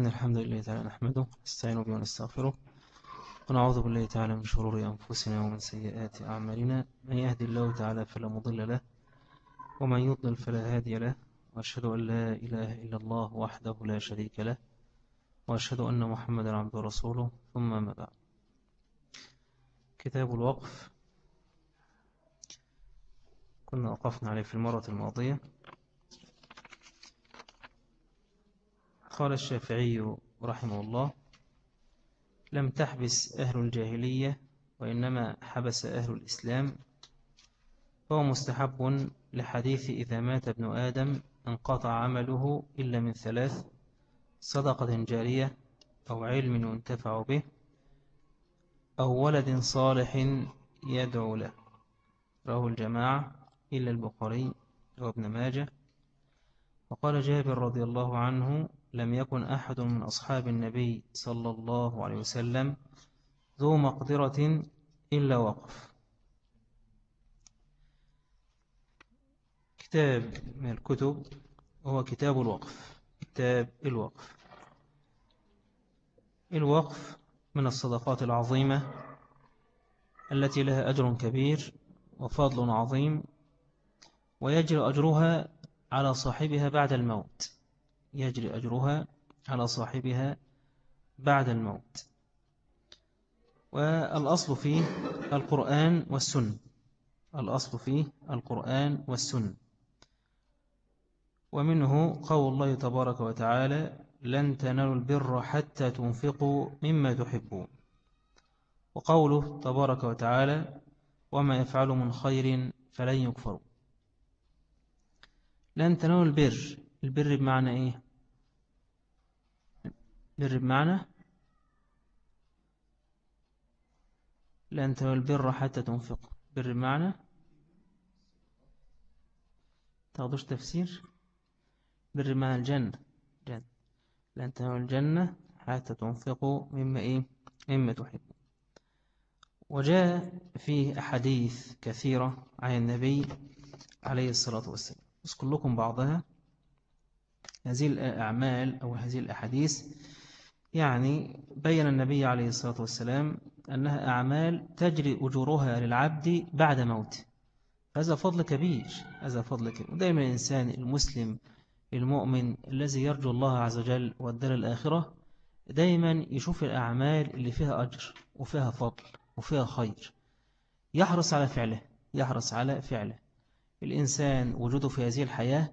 إن الحمد لله تعالى نحمده نستعين به ونستغفره ونعوذ بالله تعالى من شرور أنفسنا ومن سيئات أعمالنا. من يهدي الله تعالى فلا مضل له ومن يضلل فلا هادي له وأشهد أن لا إله إلا الله وحده لا شريك له وأشهد أن محمدا عبده ورسوله. ثم ما بعد. كتاب الوقف. كنا وقفنا عليه في المرة الماضية. قال الشافعي رحمه الله لم تحبس أهل الجاهلية وإنما حبس أهل الإسلام. فهو مستحب لحديث إذا مات ابن آدم انقطع عمله إلا من ثلاث صدقة جارية أو علم ينتفع به أو ولد صالح يدعو له. رواه الجماعة إلا البخاري وابن ماجه. وقال جابر رضي الله عنه لم يكن أحد من أصحاب النبي صلى الله عليه وسلم ذو مقدرة إلا وقف. كتاب من الكتب هو كتاب الوقف. كتاب الوقف. الوقف من الصدقات العظيمة التي لها أجر كبير وفضل عظيم ويجري أجرها على صاحبها بعد الموت. يجري أجرها على صاحبها بعد الموت. والأصل فيه القرآن والسنة الأصل فيه القرآن والسنة ومنه قول الله تبارك وتعالى لن تنالوا البر حتى تنفقوا مما تحبون وقوله تبارك وتعالى وما يفعل من خير فلن يكفروا لن تنالوا البر البر بمعنى إيه؟ البر بمعنى لن تنالوا البر حتى تنفقوا بر بمعنى تاخدوش تفسير؟ بر بمعنى الجنة. جنة لن تنالوا الجنة حتى تنفقوا مما إيه؟ مما تحبون وجاء فيه أحاديث كثيرة عن النبي عليه الصلاة والسلام. أذكر لكم بعضها. هذه الأعمال أو هذه الأحاديث يعني بين النبي عليه الصلاة والسلام أنها أعمال تجري أجورها للعبد بعد موته هذا فضل كبير هذا فضل كبير. ودائما الإنسان المسلم المؤمن الذي يرجو الله عز وجل والدار الآخرة دائما يشوف الأعمال اللي فيها أجر وفيها فضل وفيها خير. يحرص على فعله يحرص على فعله. الإنسان وجوده في هذه الحياة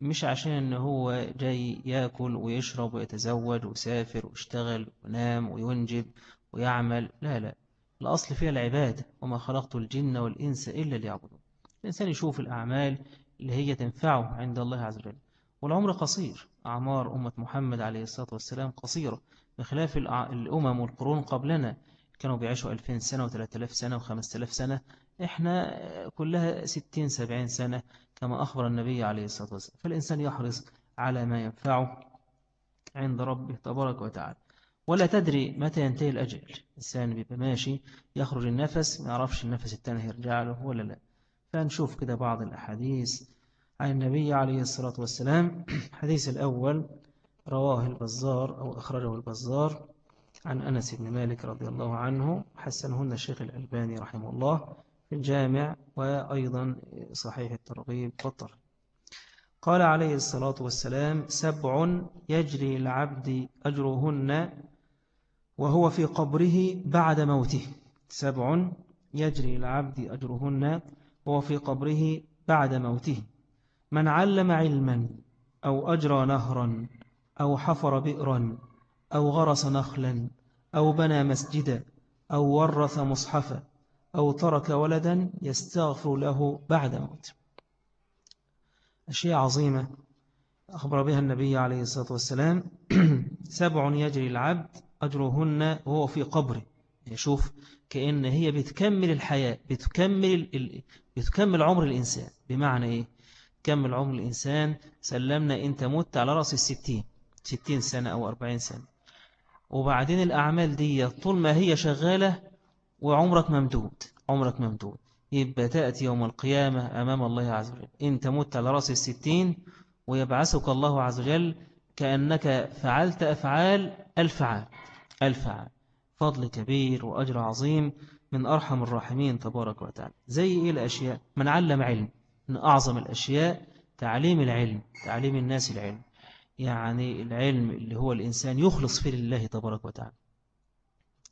مش عشان أنه هو جاي يأكل ويشرب ويتزوج ويسافر ويشتغل وينام وينجب ويعمل. لا لا. الأصل فيها العبادة وما خلقت الجن والإنس إلا ليعبدون. الإنسان يشوف الأعمال اللي هي تنفعه عند الله عز وجل. والعمر قصير. أعمار أمة محمد عليه الصلاة والسلام قصيرة. بخلاف الأمم والقرون قبلنا كانوا بيعيشوا 2000 سنة و3000 سنة و5000 سنة. إحنا كلها 60 70 سنة كما أخبر النبي عليه الصلاة والسلام. فالإنسان يحرص على ما ينفعه عند ربه تبارك وتعالى. ولا تدري متى ينتهي الأجل. الإنسان بيبقى ماشي يخرج النفس ما يعرفش النفس التاني يرجع له ولا لا. فنشوف كده بعض الأحاديث عن النبي عليه الصلاة والسلام. حديث الأول رواه البزار أو أخرجه البزار عن أنس بن مالك رضي الله عنه. حسنهن الشيخ الألباني رحمه الله. الجامع وأيضا صحيح الترغيب والترهيب قال عليه الصلاة والسلام سبع يجري العبد أجرهن وهو في قبره بعد موته. سبع يجري العبد أجرهن وهو في قبره بعد موته. من علم علما أو أجرى نهرا أو حفر بئرا أو غرس نخلا أو بنى مسجدا أو ورث مصحفا أو ترك ولدا يستغفر له بعد موت. أشياء عظيمة أخبر بها النبي عليه الصلاة والسلام. سبع يجري العبد أجرهن وهو في قبره. يشوف يعني كأن هي بتكمل الحياة بتكمل, بتكمل عمر الإنسان. بمعنى إيه؟ كمل عمر الإنسان. سلمنا أنت مت على رأس الستين ستين سنة أو أربعين سنة. وبعدين الأعمال دي طول ما هي شغالة وعمرك ممدود عمرك ممدود. يبقى تأتي يوم القيامة أمام الله عز وجل. إن تمت على رأس الستين ويبعثك الله عز وجل كأنك فعلت أفعال الفعال الفعال. فضل كبير وأجر عظيم من أرحم الراحمين تبارك وتعالى. زي إيه الأشياء؟ من علم علم من أعظم الأشياء تعليم العلم تعليم الناس العلم. يعني العلم اللي هو الإنسان يخلص فيه لله تبارك وتعالى.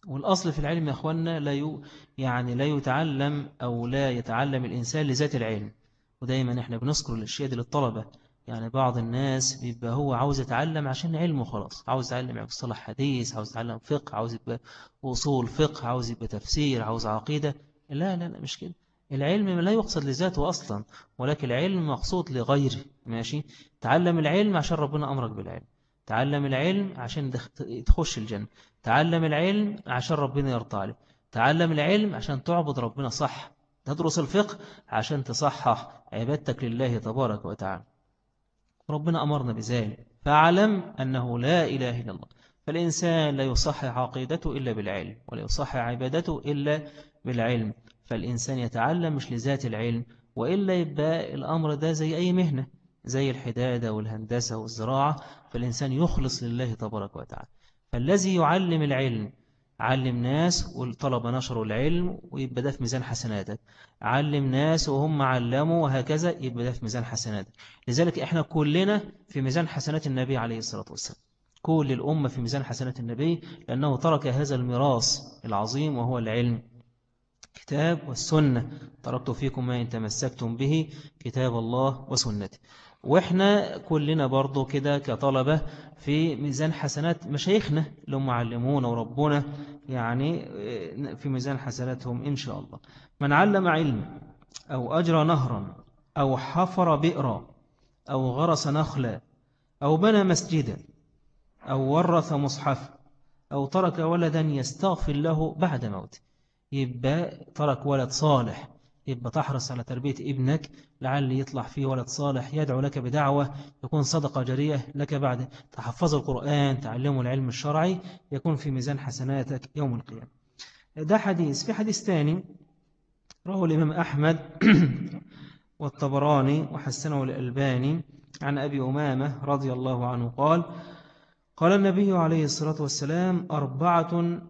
والأصل في العلم يا أخوانا لا ي... يعني لا يتعلم أو لا يتعلم الإنسان لذات العلم. ودايما إحنا بنذكر الأشياء دي للطلبة. يعني بعض الناس بيبقى هو عاوز يتعلم عشان علمه خلاص. عاوز يتعلم مصطلح حديث عاوز يتعلم فقه عاوز يبقى أصول فقه عاوز يبقى تفسير عاوز عقيدة. لا لا لا مش كده. العلم لا يقصد لذاته أصلا ولكن العلم مقصود لغيره. ماشي؟ تعلم العلم عشان ربنا أمرك بالعلم. تعلم العلم عشان تخش الجنة. تعلم العلم عشان ربنا يرضى عليه تعلم العلم عشان تعبد ربنا صح. تدرس الفقه عشان تصحح عبادتك لله تبارك وتعالى. ربنا أمرنا بذلك. فاعلم أنه لا إله إلا الله. فالإنسان لا يصحح عقيدته إلا بالعلم ولا يصحح عبادته إلا بالعلم. فالإنسان يتعلم مش لذات العلم وإلا يبقى الأمر ده زي أي مهنة زي الحدادة والهندسة والزراعة. فالإنسان يخلص لله تبارك وتعالى. فالذي يعلم العلم علم ناس والطلبة نشروا العلم ويبقى ده في ميزان حسناتك. علم ناس وهم علموا وهكذا يبقى ده في ميزان حسناتك. لذلك إحنا كلنا في ميزان حسنات النبي عليه الصلاة والسلام. كل الأمة في ميزان حسنات النبي لأنه ترك هذا الميراث العظيم وهو العلم. كتاب والسنة. تركت فيكم ما إن تمسكتم به كتاب الله وسنته وإحنا كلنا برضو كده كطلبة في ميزان حسنات مشايخنا لهم معلمون وربنا يعني في ميزان حسناتهم إن شاء الله. من علم علم أو أجرى نهرا أو حفر بئرا أو غرس نخلا أو بنى مسجدا أو ورث مصحفا أو ترك ولدا يستغفر له بعد موته يبقى ترك ولد صالح. يبقى تحرص على تربية ابنك لعل يطلع فيه ولد صالح يدعو لك بدعوة يكون صدقة جريئة لك بعد. تحفظ القرآن تعلمه العلم الشرعي يكون في ميزان حسناتك يوم القيامة. ده حديث. في حديث ثاني رواه الإمام أحمد والطبراني وحسنه الألباني عن أبي أمامة رضي الله عنه قال قال النبي عليه الصلاة والسلام أربعة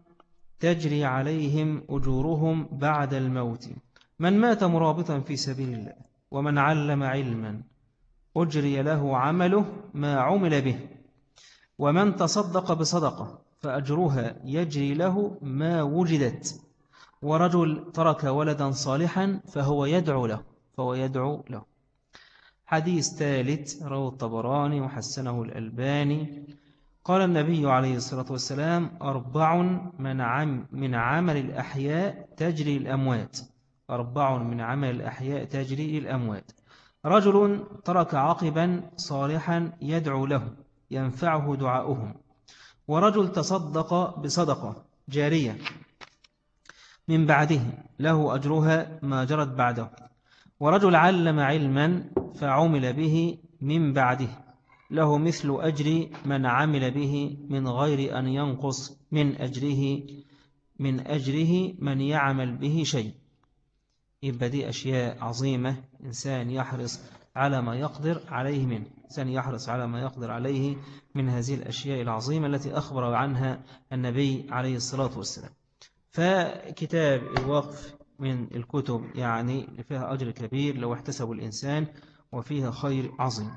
تجري عليهم أجورهم بعد الموت. من مات مرابطا في سبيل الله ومن علم علما أجري له عمله ما عمل به. ومن تصدق بصدقة فأجرها يجري له ما وجدت. ورجل ترك ولدا صالحا فهو يدعو له فهو يدعو له. حديث ثالث روى الطبراني وحسنه الألباني. قال النبي عليه الصلاة والسلام أربع من, من عمل الأحياء تجري الأموات. أربع من عمل الأحياء تجري الأموات. رجل ترك عقبا صالحا يدعو له ينفعه دعاؤهم. ورجل تصدق بصدقة جارية. من بعده له أجرها ما جرت بعده. ورجل علم علما فعمل به من بعده. له مثل أجر من عمل به من غير أن ينقص من أجره من أجره من يعمل به شيء. يبقى دي أشياء عظيمة. إنسان يحرص على ما يقدر عليه منه. إنسان يحرص على ما يقدر عليه من هذه الأشياء العظيمة التي أخبر عنها النبي عليه الصلاة والسلام. فكتاب الوقف من الكتب يعني فيها أجر كبير لو احتسب الإنسان وفيها خير عظيم.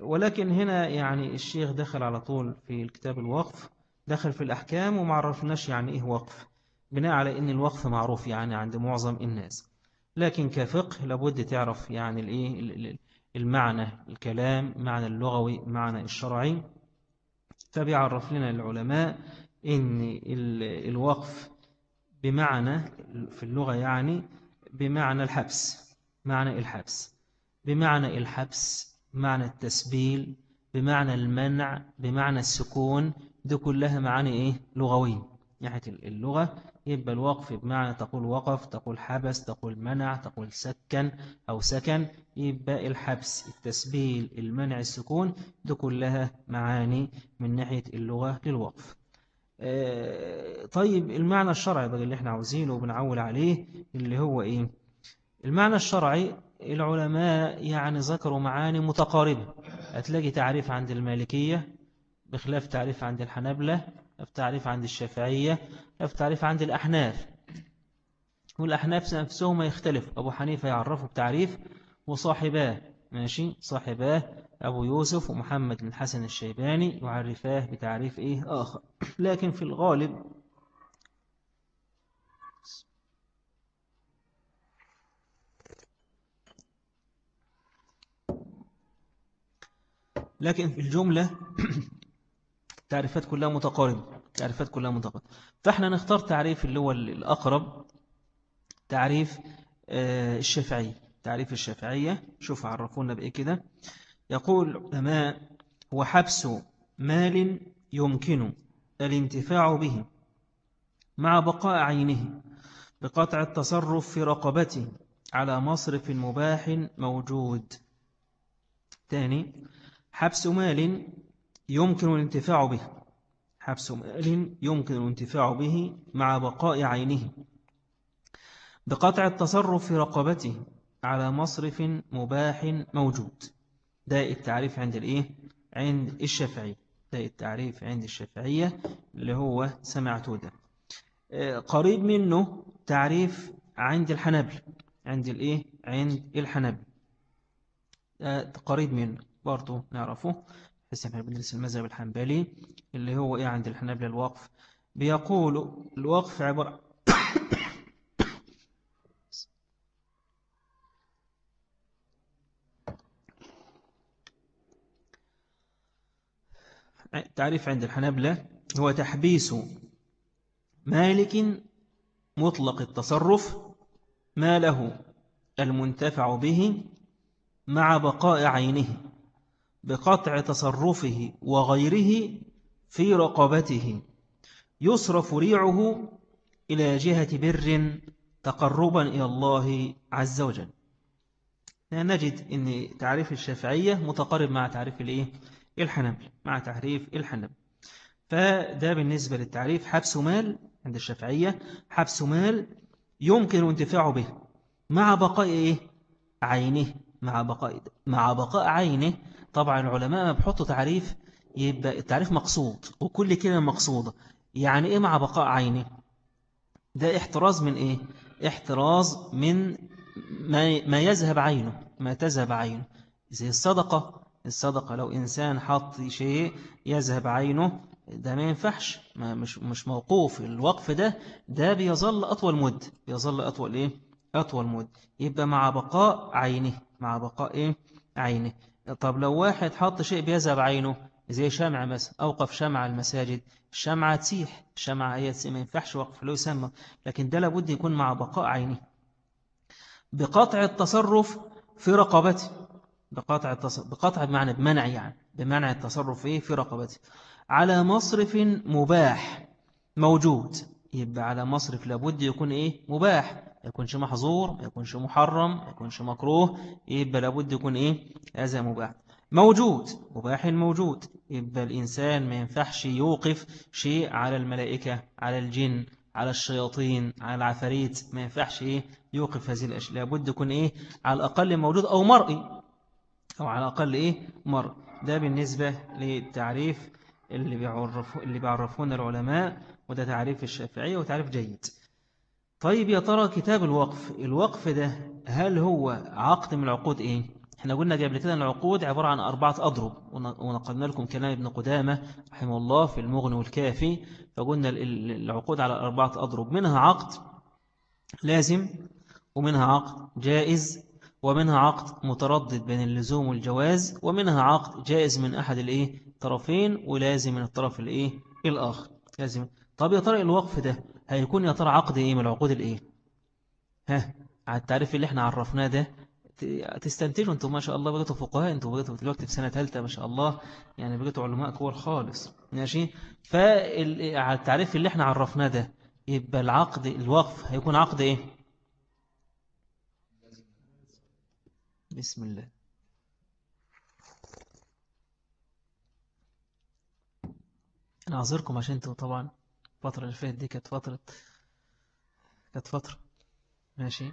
ولكن هنا يعني الشيخ دخل على طول في الكتاب الوقف دخل في الأحكام وما عرفناش يعني إيه وقف. بناء على أن الوقف معروف يعني عند معظم الناس. لكن كفقه لابد تعرف يعني الإيه المعنى الكلام معنى اللغوي معنى الشرعي. فبيعرف لنا العلماء أن الوقف بمعنى في اللغة يعني بمعنى الحبس معنى الحبس. بمعنى الحبس معنى التسبيل بمعنى المنع بمعنى السكون دي كلها معاني إيه؟ لغوية. ناحية اللغة يبقى الوقف بمعنى تقول وقف تقول حبس تقول منع تقول سكن أو سكن يبقى الحبس التسبيل المنع السكون دي كلها معاني من ناحية اللغة للوقف. آه، طيب المعنى الشرعي بقى اللي إحنا عاوزينه وبنعول عليه اللي هو إيه؟ المعنى الشرعي العلماء يعني ذكروا معاني متقاربة. هتلاقي تعريف عند المالكية بخلاف تعريف عند الحنبلة بخلاف تعريف عند الشافعية بخلاف تعريف عند الأحناف. والأحناف نفسهم يختلف. أبو حنيفة يعرفه بتعريف وصاحباه ماشي؟ صاحباه أبو يوسف ومحمد بن الحسن الشيباني يعرفاه بتعريف إيه؟ آخر. لكن في الغالب لكن في الجملة تعريفات كلها متقاربة تعريفات كلها متقاربة. فإحنا نختار تعريف اللي هو الأقرب تعريف آه، الشافعية تعريف الشافعية شوف عرفونا بإيه كده. يقول العلماء هو حبس مال يمكن الانتفاع به مع بقاء عينه بقطع التصرف في رقبته على مصرف مباح موجود. ثاني حبس مال يمكن الانتفاع به. حبس مال يمكن الانتفاع به مع بقاء عينه. بقطع التصرف في رقبته على مصرف مباح موجود. ده التعريف عند الإيه؟ عند الشافعي ده التعريف عند الشافعية اللي هو سمعته ده. آه، قريب منه تعريف عند الحنبل عند الإيه؟ عند الحنبل قريب منه. برضو نعرفه. بس إحنا بندرس المذهب الحنبلي اللي هو إيه عند الحنابلة الوقف بيقول الوقف عبارة تعريف عند الحنابلة هو تحبيس مالك مطلق التصرف ما له المنتفع به مع بقاء عينه. بقطع تصرفه وغيره في رقبته يصرف ريعه إلى جهة بر تقربا إلى الله عز وجل نجد أن تعريف الشافعية متقارب مع تعريف الإيه؟ الحنبل مع تعريف الحنبل فده بالنسبة للتعريف حبس مال عند الشافعية حبس مال يمكن انتفاع به مع بقاء إيه؟ عينه مع بقاء مع بقاء عينه طبعا العلماء ما بحطوا تعريف يبقى التعريف مقصود وكل كلمة مقصودة. يعني إيه مع بقاء عينه ده احتراز من إيه؟ احتراز من ما, ما يذهب عينه ما تذهب عينه. زي الصدقة الصدقة لو إنسان حط شيء يذهب عينه ده ما ينفعش ما مش مش موقوف. الوقف ده ده بيظل أطول مد بيظل أطول إيه؟ أطول مد يبقى مع بقاء عينه مع بقاء إيه؟ عينه. طب لو واحد حط شيء بيذهب عينه زي شمع مثلا أوقف شمع المساجد الشمعة تسيح الشمعة هي ما ينفعش وقف له يسمى لكن ده لابد يكون مع بقاء عينه. بقطع التصرف في رقبته. بقطع التصرف بقطع بمعنى بمنع يعني بمنع التصرف إيه؟ في رقبته. على مصرف مباح موجود. يبقى على مصرف لابد يكون إيه؟ مباح. ما يكونش محظور ما يكونش محرم ما يكونش مكروه يبقى لابد يكون إيه؟ هذا مباح. موجود مباح موجود. يبقى الإنسان ما ينفعش يوقف شيء على الملائكة على الجن على الشياطين على العفاريت. ما ينفعش إيه؟ يوقف هذه الأشياء. لابد يكون إيه؟ على الأقل موجود أو مرئي. أو على الأقل إيه؟ مرئي ده بالنسبة للتعريف اللي بيعرفون اللي بيعرفون العلماء وده تعريف الشافعية وتعريف جيد. طيب يا ترى كتاب الوقف الوقف ده هل هو عقد من العقود إيه؟ إحنا قلنا قبل كده إن العقود عبارة عن أربعة أضرب ونقلنا لكم كلام ابن قدامة رحمه الله في المغني والكافي فقلنا العقود على أربعة أضرب منها عقد لازم ومنها عقد جائز ومنها عقد متردد بين اللزوم والجواز ومنها عقد جائز من أحد الإيه؟ ولازم من الطرف الإيه؟ الآخر. لازم طب يا ترى الوقف ده؟ هيكون يا ترى عقد إيه؟ من العقود الإيه؟ ها على التعريف اللي إحنا عرفناه ده تستنتجوا أنتم ما شاء الله بقيتوا فقهاء أنتم بقيتوا دلوقتي في سنة ثالثة ما شاء الله يعني بقيتوا علماء كبار خالص ماشي؟ فعلى التعريف اللي إحنا عرفناه ده يبقى العقد الوقف هيكون عقد إيه؟ بسم الله. أنا أعذركم عشان أنتوا طبعا الفترة اللي فاتت دي كانت فترة كانت فترة. ماشي.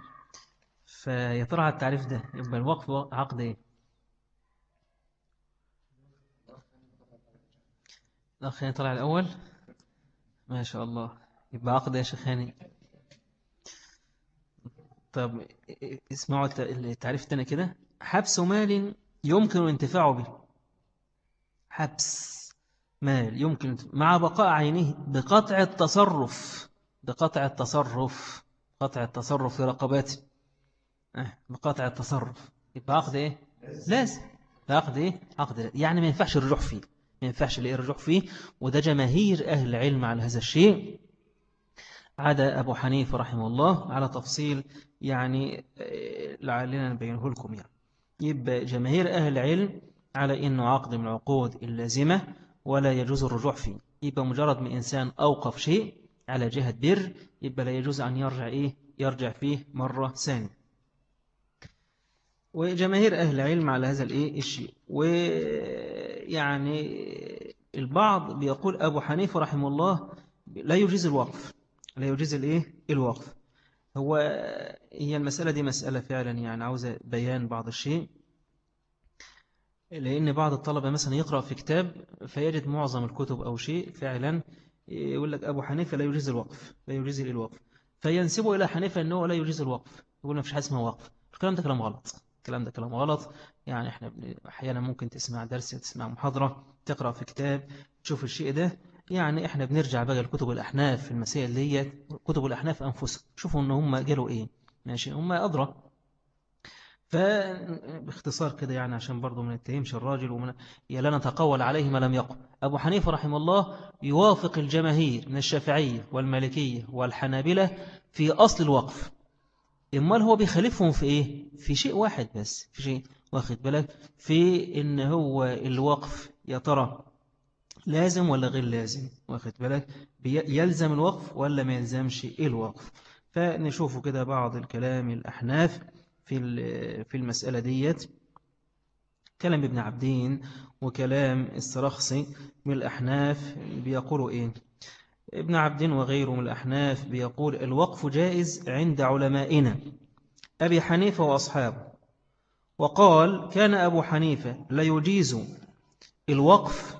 فيا ترى على التعريف ده يبقى الوقف عقد إيه؟ الأخ هاني طلع الأول. ما شاء الله. يبقى عقد يا شيخ هاني؟ طب اسمعوا التعريف الثاني كده. حبس مال يمكن الانتفاع به. حبس. مال. يمكن مع بقاء عينه بقطع التصرف. بقطع التصرف. قطع التصرف في رقباته آه بقطع التصرف. يبقى عقد إيه؟ لازم. عقد إيه؟ عقد يعني ما ينفعش الرجوع فيه. ما ينفعش الرجوع فيه. وده جماهير أهل العلم على هذا الشيء. عدا أبو حنيفة رحمه الله على تفصيل يعني آه، لعلنا نبينه لكم يعني. يبقى جماهير أهل العلم على إنه عقد من العقود اللازمة. ولا يجوز الرجوع فيه. يبقى مجرد من إنسان أوقف شيء على جهة بر يبقى لا يجوز أن يرجع إيه؟ يرجع فيه مرة ثانية. وجماهير أهل العلم على هذا الإيه؟ الشيء. ويعني البعض بيقول أبو حنيفة رحمه الله لا يجيز الوقف. لا يجيز الإيه؟ الوقف. هو هي المسألة دي مسألة فعلا يعني عاوزة بيان بعض الشيء. لأن بعض الطلبة مثلا يقرأ في كتاب فيجد معظم الكتب أو شيء فعلا يقول لك أبو حنيفة لا يجيز الوقف لا يجيز الوقف. فينسبه إلى حنيفة أنه لا يجيز الوقف يقول ما فيش حاجة اسمها وقف. الكلام ده كلام غلط الكلام ده كلام غلط. يعني إحنا أحيانا ممكن تسمع درس تسمع محاضرة تقرأ في كتاب تشوف الشيء ده. يعني إحنا بنرجع بقى لكتب الأحناف في المسائل ديت كتب الأحناف أنفسهم شوفوا إن هم قالوا إيه. ماشي هم أدرى فباختصار كده يعني عشان برضو ما نتهمش الراجل ومن لا نتقول عليه ما لم يقل. أبو حنيفة رحمه الله يوافق الجماهير من الشافعية والمالكية والحنابلة في أصل الوقف. إمال هو بيخالفهم في إيه؟ في شيء واحد بس في شيء واخد بالك؟ في إن هو الوقف يا ترى لازم ولا غير لازم؟ واخد بالك؟ يلزم الوقف ولا ما يلزمش الوقف؟ فنشوفوا كده بعض الكلام الأحناف. في في المسألة ديت. كلام ابن عبدين وكلام السرخسي من الأحناف بيقولوا إيه؟ ابن عبدين وغيره من الأحناف بيقول الوقف جائز عند علمائنا أبي حنيفة وأصحابه. وقال كان أبو حنيفة لا يجيز الوقف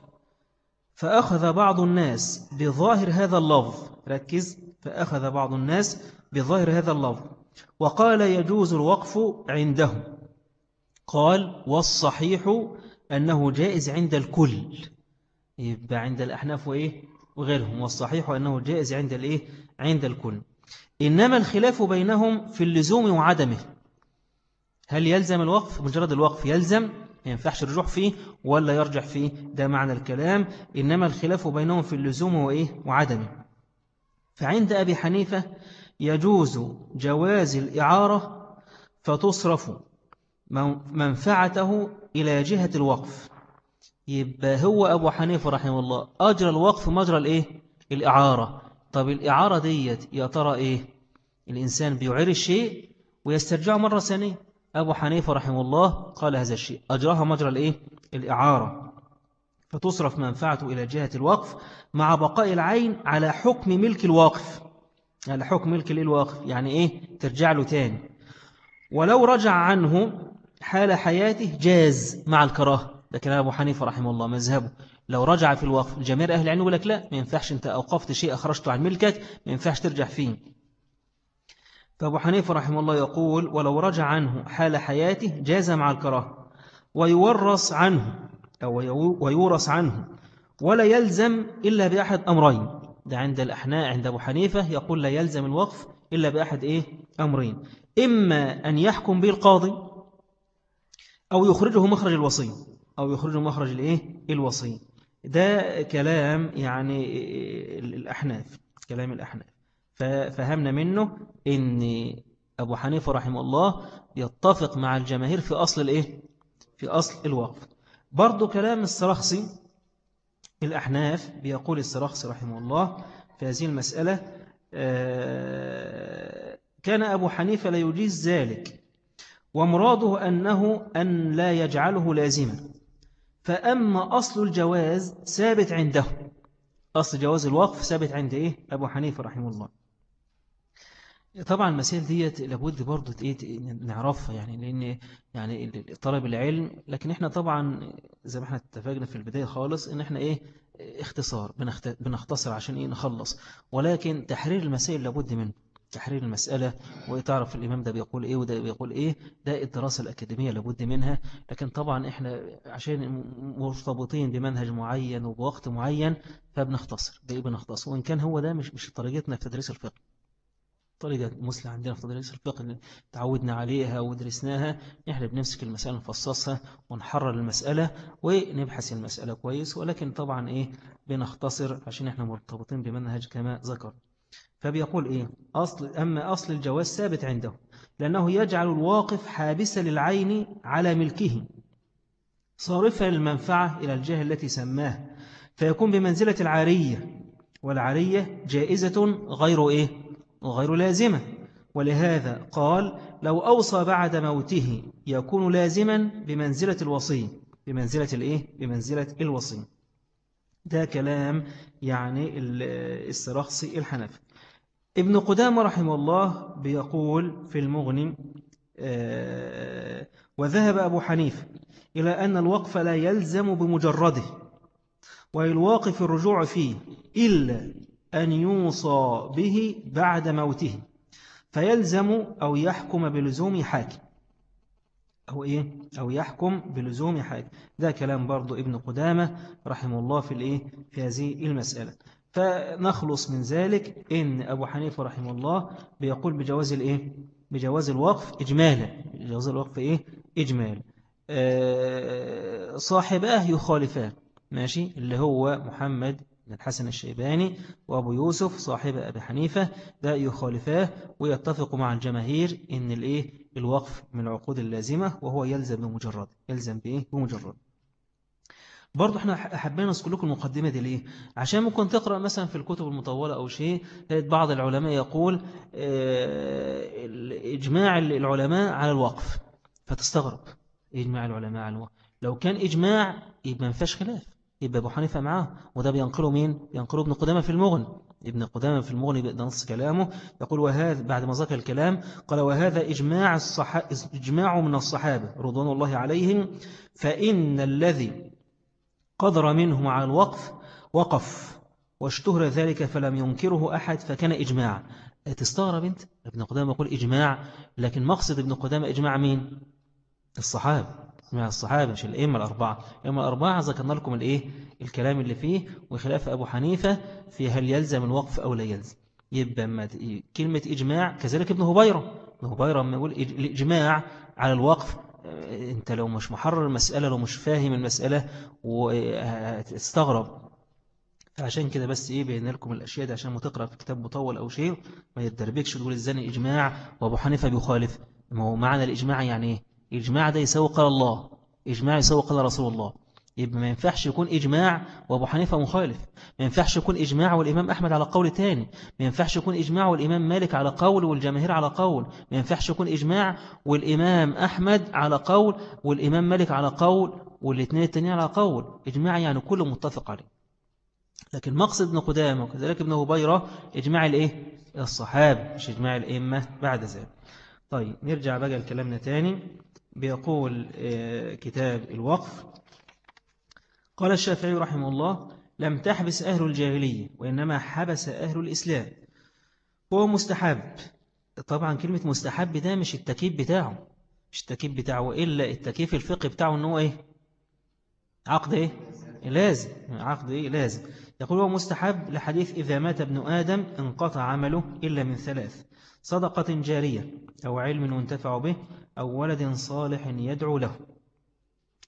فأخذ بعض الناس بظاهر هذا اللفظ. ركز فأخذ بعض الناس بظاهر هذا اللفظ. وقال يجوز الوقف عنده قال والصحيح أنه جائز عند الكل. يبقى عند الأحناف وإيه؟ وغيرهم. والصحيح أنه جائز عند الإيه؟ عند الكل. إنما الخلاف بينهم في اللزوم وعدمه. هل يلزم الوقف؟ مجرد الوقف يلزم. ما ينفعش الرجوع فيه ولا يرجع فيه. ده معنى الكلام. إنما الخلاف بينهم في اللزوم وإيه؟ وعدمه. فعند أبي حنيفة يجوز جواز الإعارة فتصرف منفعته إلى جهة الوقف. يبقى هو أبو حنيفة رحمه الله أجرى الوقف مجرى الإيه؟ الإعارة. طب الإعارة ديت يا ترى إيه؟ الإنسان بيعير الشيء ويسترجعه مرة ثانية. أبو حنيفة رحمه الله قال هذا الشيء. أجراها مجرى الإيه؟ الإعارة. فتصرف منفعته إلى جهة الوقف مع بقاء العين على حكم ملك الواقف. على حكم ملك الواقف يعني إيه؟ ترجع له تاني. ولو رجع عنه حال حياته جاز مع الكراهة. ده كلام أبو حنيفة رحمه الله مذهبه. لو رجع في الوقف الجميع أهل العلم يقول لك لا ما ينفعش أنت أوقفت شيء أخرجته عن ملكك ما ينفعش ترجع فيه. فأبو حنيفة رحمه الله يقول ولو رجع عنه حال حياته جاز مع الكراهة. ويورث عنه أو ويورث عنه ولا يلزم إلا بأحد أمرين. ده عند الأحناء عند أبو حنيفة يقول لا يلزم الوقف إلا بأحد إيه؟ أمرين. إما أن يحكم به القاضي أو يخرجه مخرج الوصي أو يخرجه مخرج الإيه؟ الوصي ده كلام يعني الأحناف كلام الأحناف. ففهمنا منه إن أبو حنيفة رحمه الله يتفق مع الجماهير في أصل الإيه؟ في أصل الوقف. برضو كلام السرخسي الأحناف بيقول السرخسي رحمه الله في هذه المسألة آه، كان أبو حنيفة لا يجيز ذلك ومراده أنه أن لا يجعله لازما فأما أصل الجواز ثابت عنده أصل جواز الوقف ثابت عند إيه؟ أبو حنيفة رحمه الله طبعا المسائل ديت لابد برضه إيه نعرفها يعني لأن يعني طلب العلم لكن إحنا طبعا زي ما إحنا اتفقنا في البداية خالص إن إحنا إيه اختصار بنختصر عشان إيه نخلص. ولكن تحرير المسائل لابد منه. تحرير المسألة وتعرف الإمام ده بيقول إيه وده بيقول إيه ده الدراسة الأكاديمية لابد منها. لكن طبعا إحنا عشان مرتبطين بمنهج معين وبوقت معين فبنختصر بإيه بنختصر. وإن كان هو ده مش مش طريقتنا في تدريس الفقه. طريقة مسلم عندنا في تدريس الفقه تعودنا عليها ودرسناها. إحنا بنمسك المسألة نفصصها ونحرر المسألة ونبحث المسألة كويس ولكن طبعا إيه بنختصر عشان إحنا مرتبطين بمنهج كما ذكر. فبيقول إيه أصل أما أصل الجواز ثابت عنده لأنه يجعل الواقف حابسا للعين على ملكه صارفا للمنفعة إلى الجهة التي سماه فيكون بمنزلة العارية والعارية جائزة غير إيه غير لازمة. ولهذا قال لو أوصى بعد موته يكون لازما بمنزلة الوصي. بمنزلة الإيه؟ بمنزلة الوصي. ده كلام يعني السرخصي الحنفي. ابن قدام رحمه الله بيقول في المغني آه، وذهب أبو حنيفة إلى أن الوقف لا يلزم بمجرده ويلواقف الرجوع فيه إلا أن يوصى به بعد موته فيلزم أو يحكم بلزوم حاكم أو إيه؟ أو يحكم بلزوم حاكم ده كلام برضو ابن قدامة رحمه الله في الإيه؟ في هذه المسألة فنخلص من ذلك إن أبو حنيفة رحمه الله بيقول بجواز الإيه؟ بجواز الوقف إجمالا بجواز الوقف إيه؟ إجمالا آه، صاحباه يخالفان ماشي اللي هو محمد بن الحسن الشيباني وأبو يوسف صاحب أبي حنيفة ده يخالفاه ويتفق مع الجماهير إن الإيه؟ الوقف من العقود اللازمة وهو يلزم بمجرد يلزم بإيه؟ بمجرد. برضو إحنا حابين نذكر لكم المقدمة دي ليه؟ عشان ممكن تقرأ مثلا في الكتب المطولة أو شيء بعض العلماء يقول آه إجماع العلماء على الوقف فتستغرب. إجماع العلماء على الوقف. لو كان إجماع يبقى ما فيهاش خلاف. يبقى أبو حنيفة معاه وده بينقله مين؟ ينقله ابن قدامة في المغن. ابن قدامة في المغني ده نص كلامه. يقول وهذا بعد ما ذكر الكلام قال وهذا إجماع, الصح... إجماع من الصحابة رضوان الله عليهم فإن الذي قدر منهم على الوقف وقف واشتهر ذلك فلم ينكره أحد فكان إجماع. تستغرب أنت؟ ابن قدامة يقول إجماع لكن مقصد ابن قدامة إجماع مين؟ الصحابة. مع الصحابة مش الإمة الأربعة. الإمة الأربعة ذكرنا لكم الإيه؟ الكلام اللي فيه وخلاف أبو حنيفة في هل يلزم الوقف أو لا يلزم. يبقى كلمة إجماع كذلك ابن هبيرة. ابن هبيرة لما يقول الإجماع على الوقف أنت لو مش محرر المسألة لو مش فاهم المسألة وتستغرب فعشان كده بس إيه بين لكم الأشياء دي عشان ما تقرأ في كتاب مطول أو شيء ما يتدربكش تقول إزاي اجماع وأبو حنيفة بيخالف. ما هو معنى الإجماع يعني إيه؟ إجماع ده يساوي قال الله. إجماع يساوي قال رسول الله. يبقى ما ينفعش يكون إجماع وأبو حنيفة مخالف. ما ينفعش يكون إجماع والإمام أحمد على قول تاني. ما ينفعش يكون إجماع والإمام مالك على قول والجماهير على قول. ما ينفعش يكون إجماع والإمام أحمد على قول والإمام مالك على قول والاثنين التانيين على قول. إجماع يعني كله متفق عليه. لكن مقصد ابن قدامة وكذلك ابن هبيرة إجماع الإيه؟ الصحابة مش إجماع الإمة بعد ذلك. طيب نرجع بقى لكلامنا تاني. بيقول آه، كتاب الوقف. قال الشافعي رحمه الله لم تحبس أهل الجاهلية وإنما حبس أهل الإسلام. هو مستحب. طبعا كلمة مستحب ده مش التكييف بتاعه مش التكييف بتاعه وإلا التكييف الفقه بتاعه أنه إيه؟ عقد إيه؟ لازم. عقد إيه؟ لازم. يقول هو مستحب لحديث إذا مات ابن آدم انقطع عمله إلا من ثلاث صدقة جارية أو علم ينتفع به أو ولد صالح يدعو له.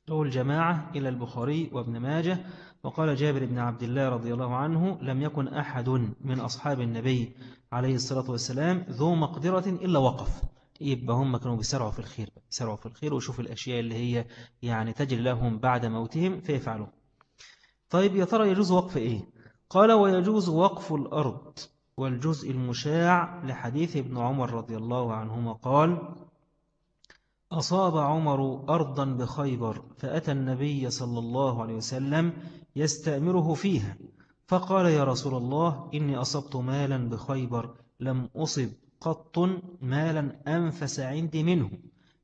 له الجماعة إلى البخاري وابن ماجه وقال جابر بن عبد الله رضي الله عنه لم يكن أحد من أصحاب النبي عليه الصلاة والسلام ذو مقدرة إلا وقف. يبقى هم كانوا بيسرعوا في الخير بيسرعوا في الخير وشوف الأشياء اللي هي يعني تجري لهم بعد موتهم فيفعلوا. طيب يا ترى يجوز وقف إيه؟ قال ويجوز وقف الأرض والجزء المشاع لحديث ابن عمر رضي الله عنهما قال أصاب عمر أرضا بخيبر فأتى النبي صلى الله عليه وسلم يستأمره فيها فقال يا رسول الله إني أصبت مالا بخيبر لم أصب قط مالا أنفس عندي منه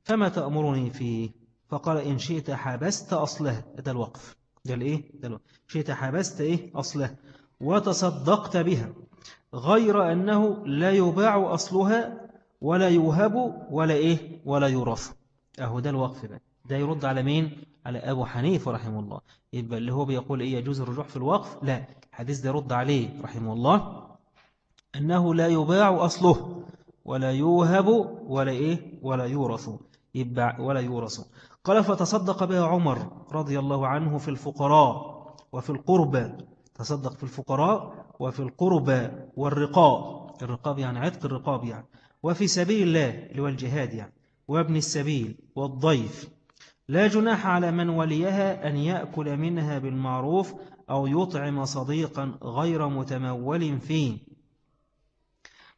فما تأمرني فيه؟ فقال إن شئت حبست أصله. هذا الوقف. ده الايه ده الوقف. شئت حبست إيه؟ اصلها وتصدقت بها غير أنه لا يباع أصلها ولا يوهب ولا إيه؟ ولا يرف أهو ده الوقف بقى. ده يرد على مين؟ على أبو حنيفة رحمه الله. يبقى اللي هو بيقول إيه يجوز الرجوع في الوقف؟ لا. الحديث ده يرد عليه رحمه الله أنه لا يباع أصله ولا يوهب ولا إيه؟ ولا يورث. يباع ولا يورث. قال فتصدق بها عمر رضي الله عنه في الفقراء وفي القربى تصدق في الفقراء وفي القربى والرقاب الرقاب يعني عتق الرقاب يعني. وفي سبيل الله اللي هو الجهاد يعني. وابن السبيل والضيف. لا جناح على من وليها أن يأكل منها بالمعروف أو يطعم صديقا غير متمول فيه.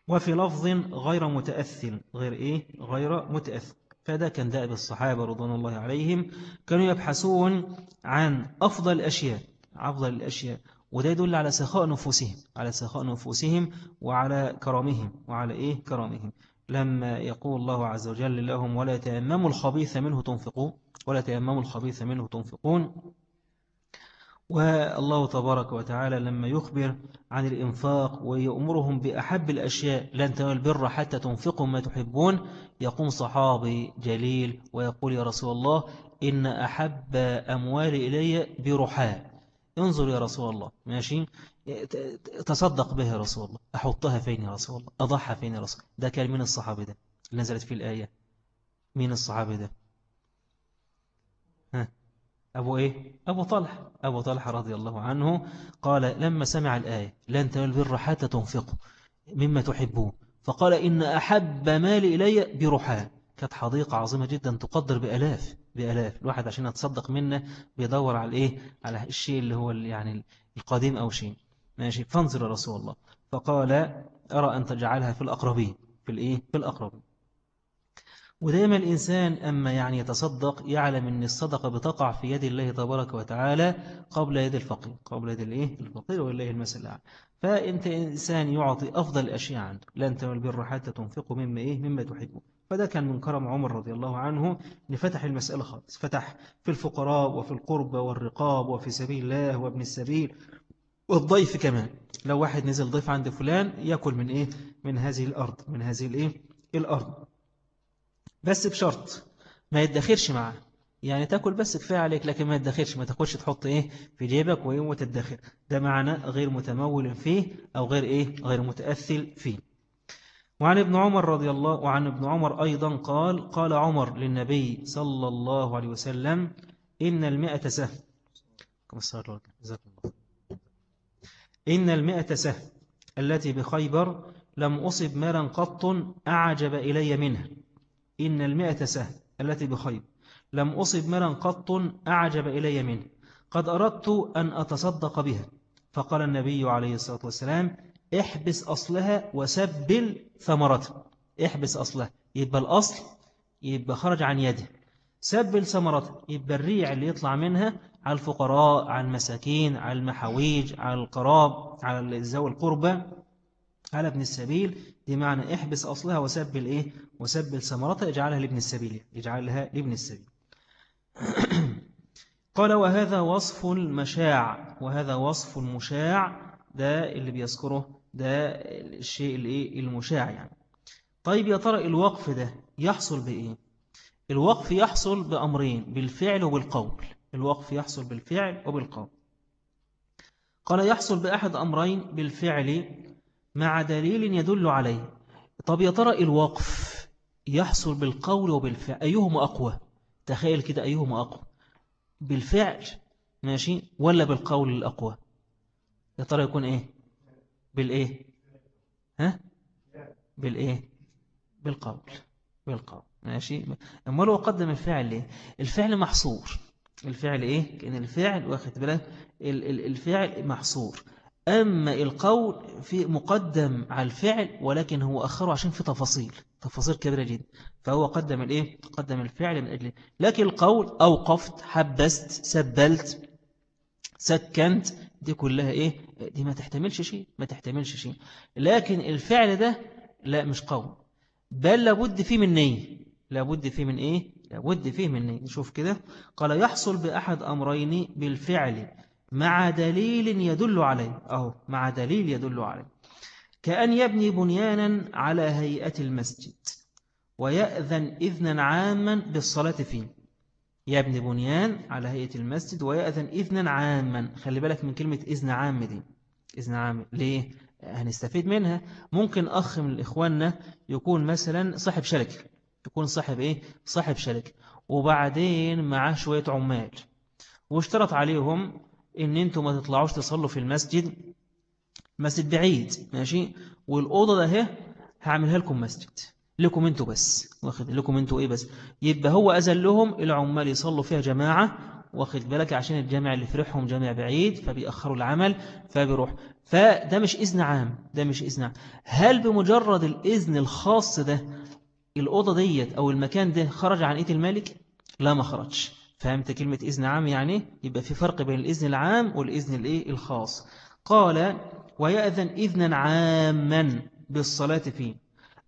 وفي لفظ غير متأثل غير إيه؟ غير متأثل. فهذا كان دائب الصحابة رضوان الله عليهم. كانوا يبحثون عن أفضل الأشياء أفضل الأشياء. وده يدل على سخاء نفوسهم على سخاء نفوسهم وعلى كرامهم وعلى إيه؟ كرامهم. لما يقول الله عز وجل لهم ولا تيمموا الخبيث منه تنفقون ولا تيمموا الخبيث منه تنفقون. والله تبارك وتعالى لما يخبر عن الإنفاق ويأمرهم بأحب الأشياء لن تنالوا البر حتى تنفقوا ما تحبون يقوم صحابي جليل ويقول يا رسول الله إن أحب أموالي إلي برحاء انظر يا رسول الله ماشي؟ تصدق بها يا رسول الله. أحطها فين يا رسول الله. أضحى فين يا رسول الله. ده كان من الصحابة ده. نزلت في الآية. مين الصحابة ده. ها. أبو إيه؟ أبو طلح أبو طلح رضي الله عنه قال لما سمع الآية لن تنال حتى تنفقوا مما تحبون فقال إن أحب مال إلي برحاه كانت حديقة عظيمة جدا تقدر بألاف بألاف. الواحد عشان يتصدق منه بيدور على إيه؟ على الشيء اللي هو يعني القديم أو شيء. ماشي. فانظر رسول الله. فقال أرى أن تجعلها في الأقربين. في الإيه؟ في الأقربين. ودائما الإنسان أما يعني يتصدق يعلم أن الصدقة بتقع في يد الله تبارك وتعالى قبل يد الفقير قبل يد الإيه؟ الفقير والله المسألة فأنت إنسان يعطي أفضل الأشياء عنك لن تنال البر حتى تنفقوا مما إيه؟ مما تحبون فده كان من كرم عمر رضي الله عنه أن فتح المسألة خالص. فتح في الفقراء وفي القربى والرقاب وفي سبيل الله وابن السبيل. والضيف كمان. لو واحد نزل ضيف عند فلان يأكل من إيه؟ من هذه الأرض من هذه الإيه؟ الأرض. بس بشرط ما يتدخلش معاه يعني تاكل بس كفاية عليك لكن ما يتدخلش ما تاكلش تحط إيه؟ في جيبك وإيه؟ وتدخل ده معنى غير متمول فيه أو غير إيه؟ غير متأثل فيه. وعن ابن عمر رضي الله وعن ابن عمر أيضا قال قال عمر للنبي صلى الله عليه وسلم إن المئة سهم. إن المئة سهم التي بخيبر لم أصب مالا قط أعجب إلي منها. إن المئة سهم التي بخيبر لم أصب مالا قط أعجب إلي منه قد أردت أن أتصدق بها. فقال النبي عليه الصلاة والسلام احبس أصلها وسبل ثمرتها. احبس أصلها. يبقى الأصل يبقى خرج عن يده. سبل ثمرتها يبقى الريع اللي يطلع منها على الفقراء على المساكين على المحاويج على القراب على الزوى القربة على ابن السبيل دي معنى احبس أصلها وسبل إيه؟ وسبل ثمرتها اجعلها لابن السبيل اجعلها لابن السبيل. قال وهذا وصف المشاع وهذا وصف المشاع ده اللي بيذكره ده الشيء الإيه؟ المشاع يعني. طيب يا ترى الوقف ده يحصل بإيه؟ الوقف يحصل بأمرين بالفعل وبالقول. الوقف يحصل بالفعل وبالقول. قال يحصل بأحد أمرين بالفعل مع دليل يدل عليه. طب يا ترى الوقف يحصل بالقول وبالفعل؟ أيهما أقوى؟ تخيل كده أيهما أقوى؟ بالفعل ماشي ولا بالقول الأقوى؟ يا ترى يكون إيه؟ بالإيه؟ ها؟ بالإيه؟ بالقول. بالقول. ماشي؟ أما لو قدم الفعل ليه؟ الفعل محصور. الفعل إيه؟ كأن الفعل واخد بالك؟ الفعل محصور. أما القول في مقدم على الفعل ولكن هو أخره عشان في تفاصيل. تفاصيل كبيرة جدا. فهو قدم الإيه؟ قدم الفعل من أجله. لكن القول أوقفت حبست سبلت سكنت دي كلها إيه؟ دي ما تحتملش شيء ما تحتملش شيء. لكن الفعل ده لا مش قول. بل لابد فيه من نية. لابد فيه من إيه؟ لابد فيه من نية نشوف كده. قال يحصل بأحد أمرين بالفعل مع دليل يدل عليه. أهو مع دليل يدل عليه. كأن يبني بنيانا على هيئة المسجد ويأذن إذنا عاما بالصلاة فيه. يبني بنيان على هيئة المسجد ويأذن إذنا عاما. خلي بالك من كلمة إذن عام دي. إذن عام. ليه؟ هنستفيد منها. ممكن أخ من إخواننا يكون مثلا صاحب شركة. يكون صاحب إيه؟ صاحب شركة. وبعدين معاه شوية عمال. واشترط عليهم إن أنتم ما تطلعوش تصلوا في المسجد مسجد بعيد ماشي؟ والأوضة ده هي هعملها لكم مسجد. لكم أنتوا بس. واخد؟ لكم أنتوا إيه بس؟ يبقى هو أذن لهم العمال يصلوا فيها جماعة. واخد بالك؟ عشان الجامع اللي فرحهم جامع بعيد فبيأخروا العمل فبيروح. فده مش إذن عام ده مش إذن عام. هل بمجرد الإذن الخاص ده الأوضة ديت أو المكان ده خرج عن إيد المالك؟ لا ما خرجش. فهمت كلمة إذن عام يعني؟ يبقى في فرق بين الإذن العام والإذن الإيه؟ الخاص. قال ويأذن إذنا عاما بالصلاة فيه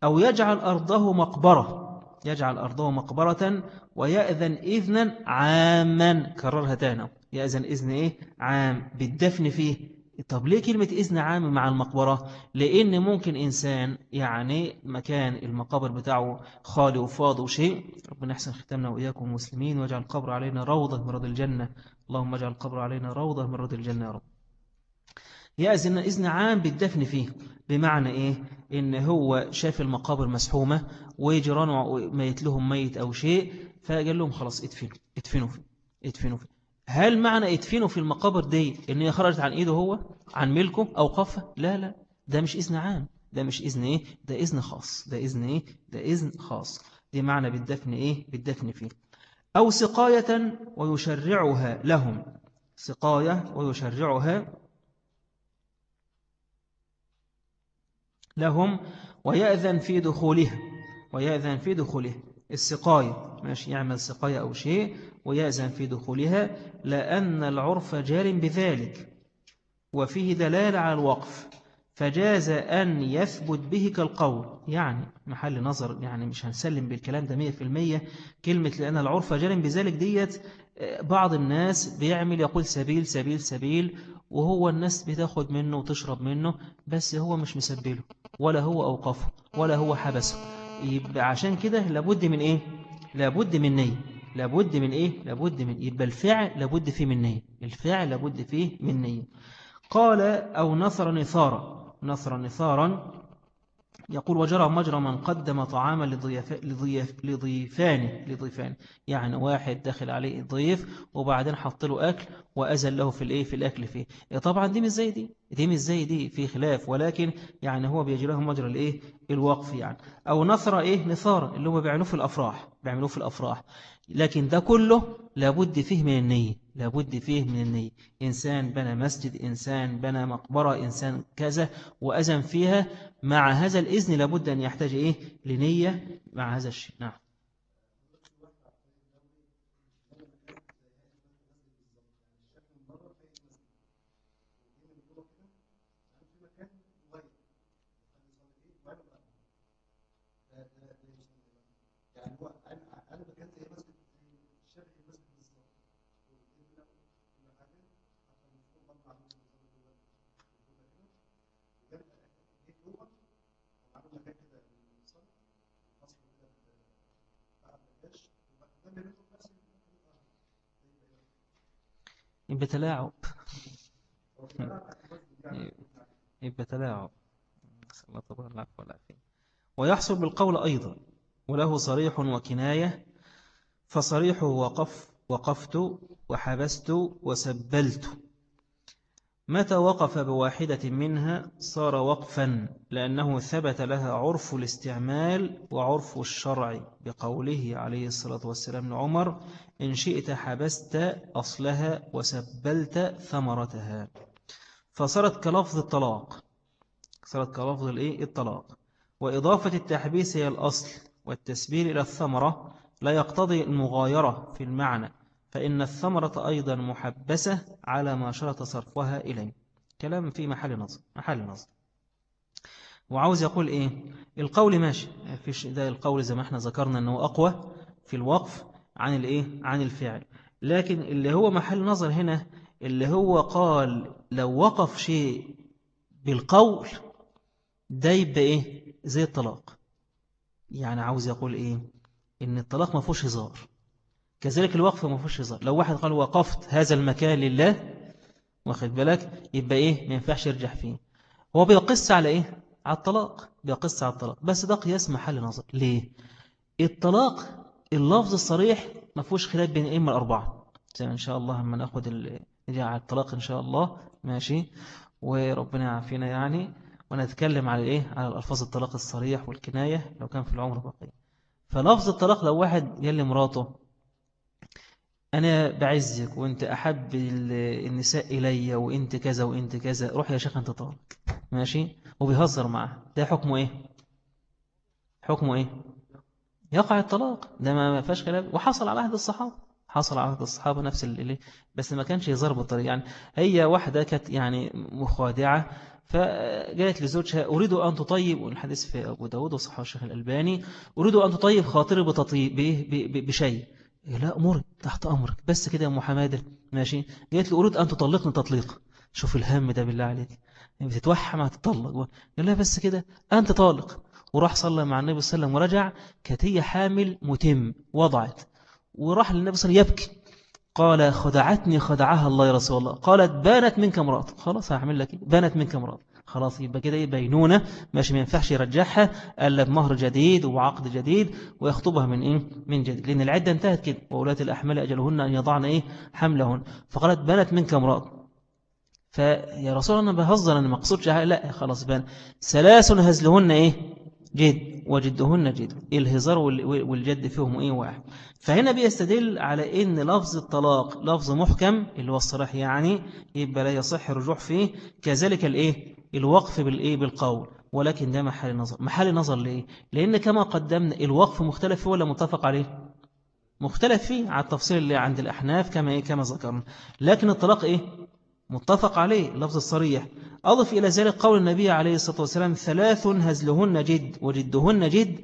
أو يجعل أرضه مقبرة. يجعل أرضه مقبرة ويأذن إذنا عاما. كررها تانا يأذن إذن إيه؟ عام. بالدفن فيه. طب ليه كلمة إذن عام مع المقبرة؟ لأن ممكن إنسان يعني مكان المقابر بتاعه خالي وفاض وشيء ربنا يحسن ختمنا وإياكم مسلمين واجعل القبر علينا روضة من رضي الجنة. اللهم اجعل القبر علينا روضة من رضي الجنة يا رب. يأذن إذن عام بالدفن فيه بمعنى إيه؟ إن هو شاف المقابر مسحومة وجيرانه ميت لهم ميت أو شيء فقال لهم خلاص ادفنوا ادفنوا فيه ادفنوا فيه. هل معنى ادفنوا في المقابر دي إن هي خرجت عن إيده هو؟ عن ملكه أو قفه؟ لا لا. ده مش إذن عام. ده مش إذن إيه؟ ده إذن خاص. ده إذن إيه؟ ده إذن خاص. دي معنى بالدفن إيه؟ بالدفن فيه. أو سقاية ويشرعها لهم. سقاية ويشرعها لهم ويأذن في دخولها. ويأذن في دخولها. السقاية. ماشي يعمل سقاية أو شيء. ويأذن في دخولها لأن العرف جار بذلك وفيه دلالة على الوقف فجاز أن يثبت به كالقول. يعني محل نظر يعني مش هنسلم بالكلام ده مية في المية. كلمة لأن العرف جار بذلك ديت بعض الناس بيعمل يقول سبيل سبيل سبيل وهو الناس بتاخد منه وتشرب منه بس هو مش مسبله ولا هو أوقفه ولا هو حبسه. يبقى عشان كده لابد من إيه؟ لابد من نية. لابد من إيه؟ لابد من يبقى الفعل لابد فيه من نية. الفعل لابد فيه من نية. قال أو نثر نثارا نثر نثارا يقول وجرى مجرى من قدم طعاما لضيف لضيف لضيفان لضيفان. يعني واحد دخل عليه ضيف وبعدين حط له أكل وأزل له في الإيه؟ في الأكل فيه. طبعا دي مش زي دي. دي مش زي دي في خلاف. ولكن يعني هو بيجريه مجرى الإيه؟ الوقف يعني. أو نثر إيه؟ نثار اللي هو بيعملوه في الأفراح. بيعملوه في الأفراح. لكن ده كله لابد فيه من النية لابد فيه من النية. إنسان بنى مسجد إنسان بنى مقبرة إنسان كذا وأذن فيها مع هذا الإذن لابد أن يحتاج إيه؟ لنية مع هذا الشيء. نعم. يبقى تلاعب يبقى تلاعب الله تبارك العفو ويحصل بالقول أيضا وله صريح وكناية فصريحه وقف وقفت وحبست وسبلت. متى وقف بواحدة منها؟ صار وقفا لأنه ثبت لها عرف الاستعمال وعرف الشرع بقوله عليه الصلاة والسلام لعمر إن شئت حبست أصلها وسبلت ثمرتها. فصارت كلفظ الطلاق. صارت كلفظ الإيه؟ الطلاق. وإضافة التحبيس هي الأصل والتسبيل إلى الثمرة لا يقتضي المغايرة في المعنى. فإن الثمرة أيضا محبسة على ما شرط صرفها إليه. كلام في محل نظر محل نظر وعاوز يقول إيه؟ القول ماشي. فيش ده القول زي ما إحنا ذكرنا أنه أقوى في الوقف عن الإيه؟ عن الفعل. لكن اللي هو محل نظر هنا اللي هو قال لو وقف شيء بالقول ده يبقى إيه؟ زي الطلاق. يعني عاوز يقول إيه؟ إن الطلاق ما فيهوش هزار. كذلك الوقف ما فيهوش هزار. لو واحد قال وقفت هذا المكان لله واخد بالك؟ يبقى إيه؟ ما ينفعش يرجع فيه. هو بيقص على إيه؟ على الطلاق. بيقص على الطلاق. بس ده قياس محل نظر. ليه؟ الطلاق اللفظ الصريح ما فيهوش خلاف بين الأئمة الأربعة. زي إن شاء الله لما ناخد نجي على الطلاق إن شاء الله. ماشي؟ وربنا يعافينا يعني. ونتكلم على إيه؟ على الألفاظ الطلاق الصريح والكناية لو كان في العمر بقية. فلفظ الطلاق لو واحد يلي مراته أنا بعزك وأنت أحب النساء إلي وأنت كذا وأنت كذا. روح يا شيخ أنت طالق. ماشي؟ وبيهزر معه. ده حكمه إيه؟ حكمه إيه؟ يقع الطلاق. ده ما فيهاش خلاف وحصل على عهد الصحابة. حصل على عهد الصحابة نفس اللي بس ما كانش يظهر بالطريقة. يعني هي واحدة كانت يعني مخادعة فجاءت لزوجها أريد أن تطيب. والحديث في أبو داود وصحة الشيخ الألباني. أريد أن تطيب خاطري بتطيب بشيء. لا أمرك تحت أمرك. بس كده يا أم حمادة ماشي؟ قالت لي أريد أن تطلقني تطليق. شوف الهم ده بالله عليك. يعني بتتوحم هتطلق قال لها بس كده أنت طالق. وراح صلى مع النبي صلى الله عليه وسلم ورجع كانت هي حامل متم وضعت. وراح للنبي صلى الله عليه وسلم يبكي. قال خدعتني خدعها الله يا رسول الله. قالت بانت منك امرأة. خلاص هعمل لك بانت منك امرأة. خلاص يبقى كده بينونة. ماشي ما ينفعش يرجعها إلا بمهر جديد وعقد جديد ويخطبها من إيه؟ من جديد. لأن العدة انتهت كده. وولاة الأحمال أجلهن أن يضعن إيه؟ حملهن. فقالت بانت منك امرأة. فيا رسول الله أنا بهزر أنا ما اقصدش لا خلاص بان ثلاث هزلهن إيه؟ جد. وجدهن جد. الهزار والجد فيهم إيه؟ واحد. فهنا بيستدل على إن لفظ الطلاق لفظ محكم اللي هو الصلاح يعني يبقى لا يصح الرجوع فيه. كذلك الإيه؟ الوقف بالإيه؟ بالقول. ولكن ده محل نظر. محل نظر ليه لأن كما قدمنا الوقف مختلف فيه ولا متفق عليه؟ مختلف فيه على التفصيل اللي عند الأحناف كما إيه؟ كما ذكرنا. لكن الطلاق إيه؟ متفق عليه اللفظ الصريح. أضف إلى ذلك قول النبي عليه الصلاة والسلام ثلاث هزلهن جد وجدهن جد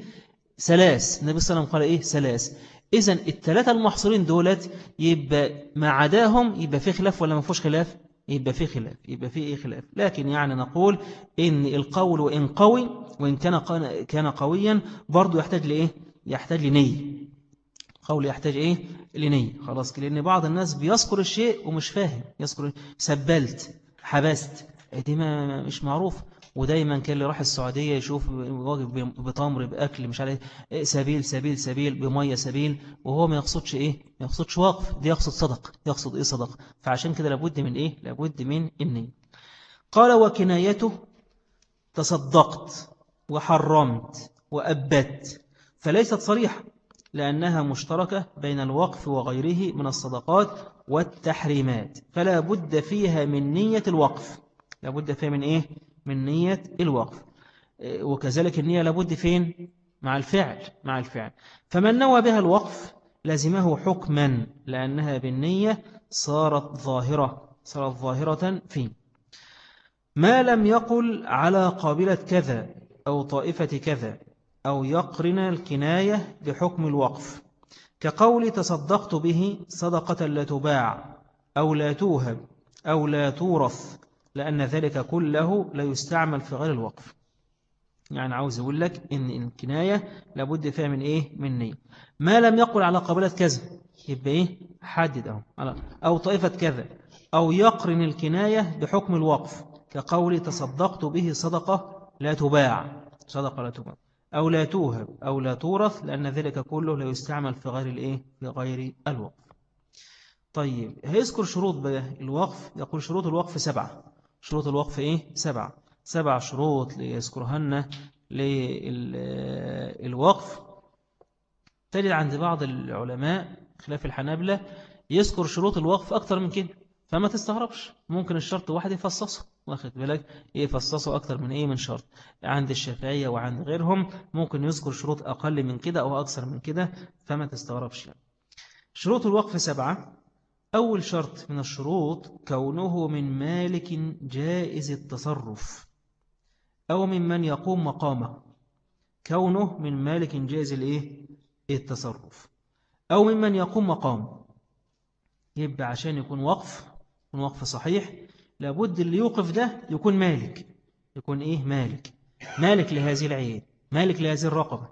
ثلاث. النبي صلى الله عليه وسلم قال إيه؟ ثلاث. إذا الثلاثة المحصورين دولت يبقى ما عداهم يبقى في خلاف ولا ما فيش خلاف؟ يبقى في خلاف يبقى في إيه خلاف؟ لكن يعني نقول إن القول وإن قوي وإن كان كان قويا برضو يحتاج لإيه؟ يحتاج لنية. قول يحتاج إيه؟ لنية. خلاص لأن بعض الناس بيذكر الشيء ومش فاهم. يذكر سبلت حبست. دي ما مش معروف. ودايما كان اللي راح السعودية يشوف واجب بتمر بأكل مش عارف إيه سبيل سبيل سبيل بمية سبيل وهو ما يقصدش إيه؟ ما يقصدش وقف دي يقصد صدق. يقصد إيه صدق؟ فعشان كده لابد من إيه؟ لابد من النية قال وكنايته تصدقت وحرمت وأبت فليست صريحة لأنها مشتركة بين الوقف وغيره من الصدقات والتحريمات فلا بد فيها من نية الوقف. لابد فيها من إيه؟ من نية الوقف. وكذلك النية لابد فين؟ مع الفعل مع الفعل. فمن نوى بها الوقف لازمه حكما لأنها بالنية صارت ظاهرة صارت ظاهرة فيه ما لم يقل على قابلة كذا أو طائفة كذا أو يقرن الكناية بحكم الوقف. كقول تصدقت به صدقة لا تباع أو لا توهب أو لا تورث لأن ذلك كله لا يستعمل في غير الوقف. يعني عاوز أقول لك إن الكناية لابد فيها من إيه؟ من نية. ما لم يقل على قبلة كذا يبقى إيه؟ حدد أو, أو طائفة كذا. أو يقرن الكناية بحكم الوقف. كقول تصدقت به صدقة لا تباع. صدقة لا تباع. أو لا توهب. أو لا تورث لأن ذلك كله لا يستعمل في غير الإيه؟ في غير الوقف. طيب هيذكر شروط بقى الوقف. يقول شروط الوقف سبعة. شروط الوقف إيه؟ سبعة. سبع شروط ليذكرهن للوقف تجد عند بعض العلماء خلاف الحنابلة يذكر شروط الوقف أكثر من كده فما تستغربش. ممكن الشرط واحد يفصصه. واخد بالك؟ يفصصه أكثر من إيه؟ من شرط. عند الشافعية وعند غيرهم ممكن يذكر شروط أقل من كده أو أكثر من كده فما تستغربش. يعني. شروط الوقف سبعة. أول شرط من الشروط كونه من مالك جائز التصرف أو ممن يقوم مقامه كونه من مالك جائز الإيه؟ التصرف. أو ممن يقوم مقام يبقى عشان يكون وقف يكون وقف صحيح لابد اللي يوقف ده يكون مالك يكون إيه؟ مالك مالك لهذه العين مالك لهذه الرقبة.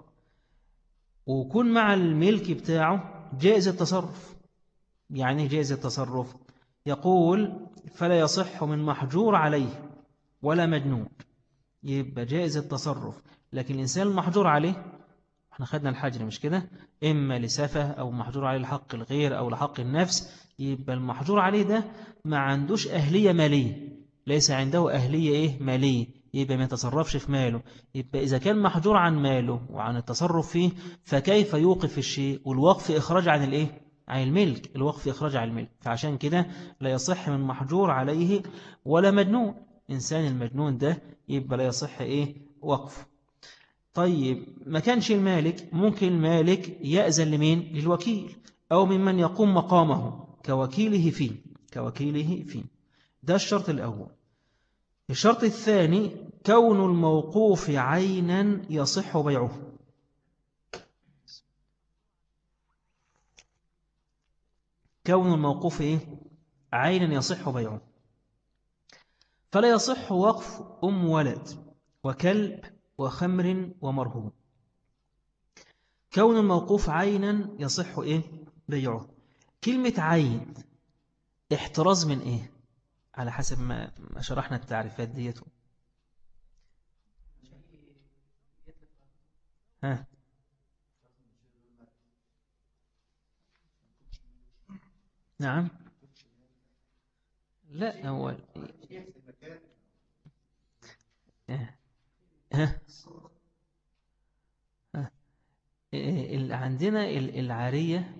ويكون مع الملك بتاعه جائز التصرف. يعني جائز التصرف. يقول فلا يصح من محجور عليه ولا مجنون. يبقى جائز التصرف. لكن الإنسان المحجور عليه إحنا خدنا الحجر مش كده إما لسفة أو محجور عليه لحق الغير أو لحق النفس يبقى المحجور عليه ده ما عندوش أهلية مالية. ليس عنده أهلية إيه؟ مالية. يبقى ما يتصرفش في ماله. يبقى إذا كان محجور عن ماله وعن التصرف فيه فكيف يوقف الشيء؟ والوقف إخراج عن الإيه؟ عن الملك الوقف إخراج عن الملك. فعشان كده لا يصح من محجور عليه ولا مجنون. إنسان المجنون ده يبقى لا يصح إيه؟ وقف طيب ما كانش المالك ممكن المالك يأذن لمين؟ للوكيل أو ممن يقوم مقامه كوكيله فيه كوكيله فيه. ده الشرط الأول. الشرط الثاني كون الموقوف عينا يصح بيعه. كون الموقوف إيه؟ عينا يصح بيعه فلا يصح وقف أم ولد وكلب وخمر ومرهوب كون الموقوف عينا يصح إيه؟ بيعه كلمة عين احتراز من إيه؟ على حسب ما شرحنا التعريفات ديته ها نعم. لا هو ها عندنا العارية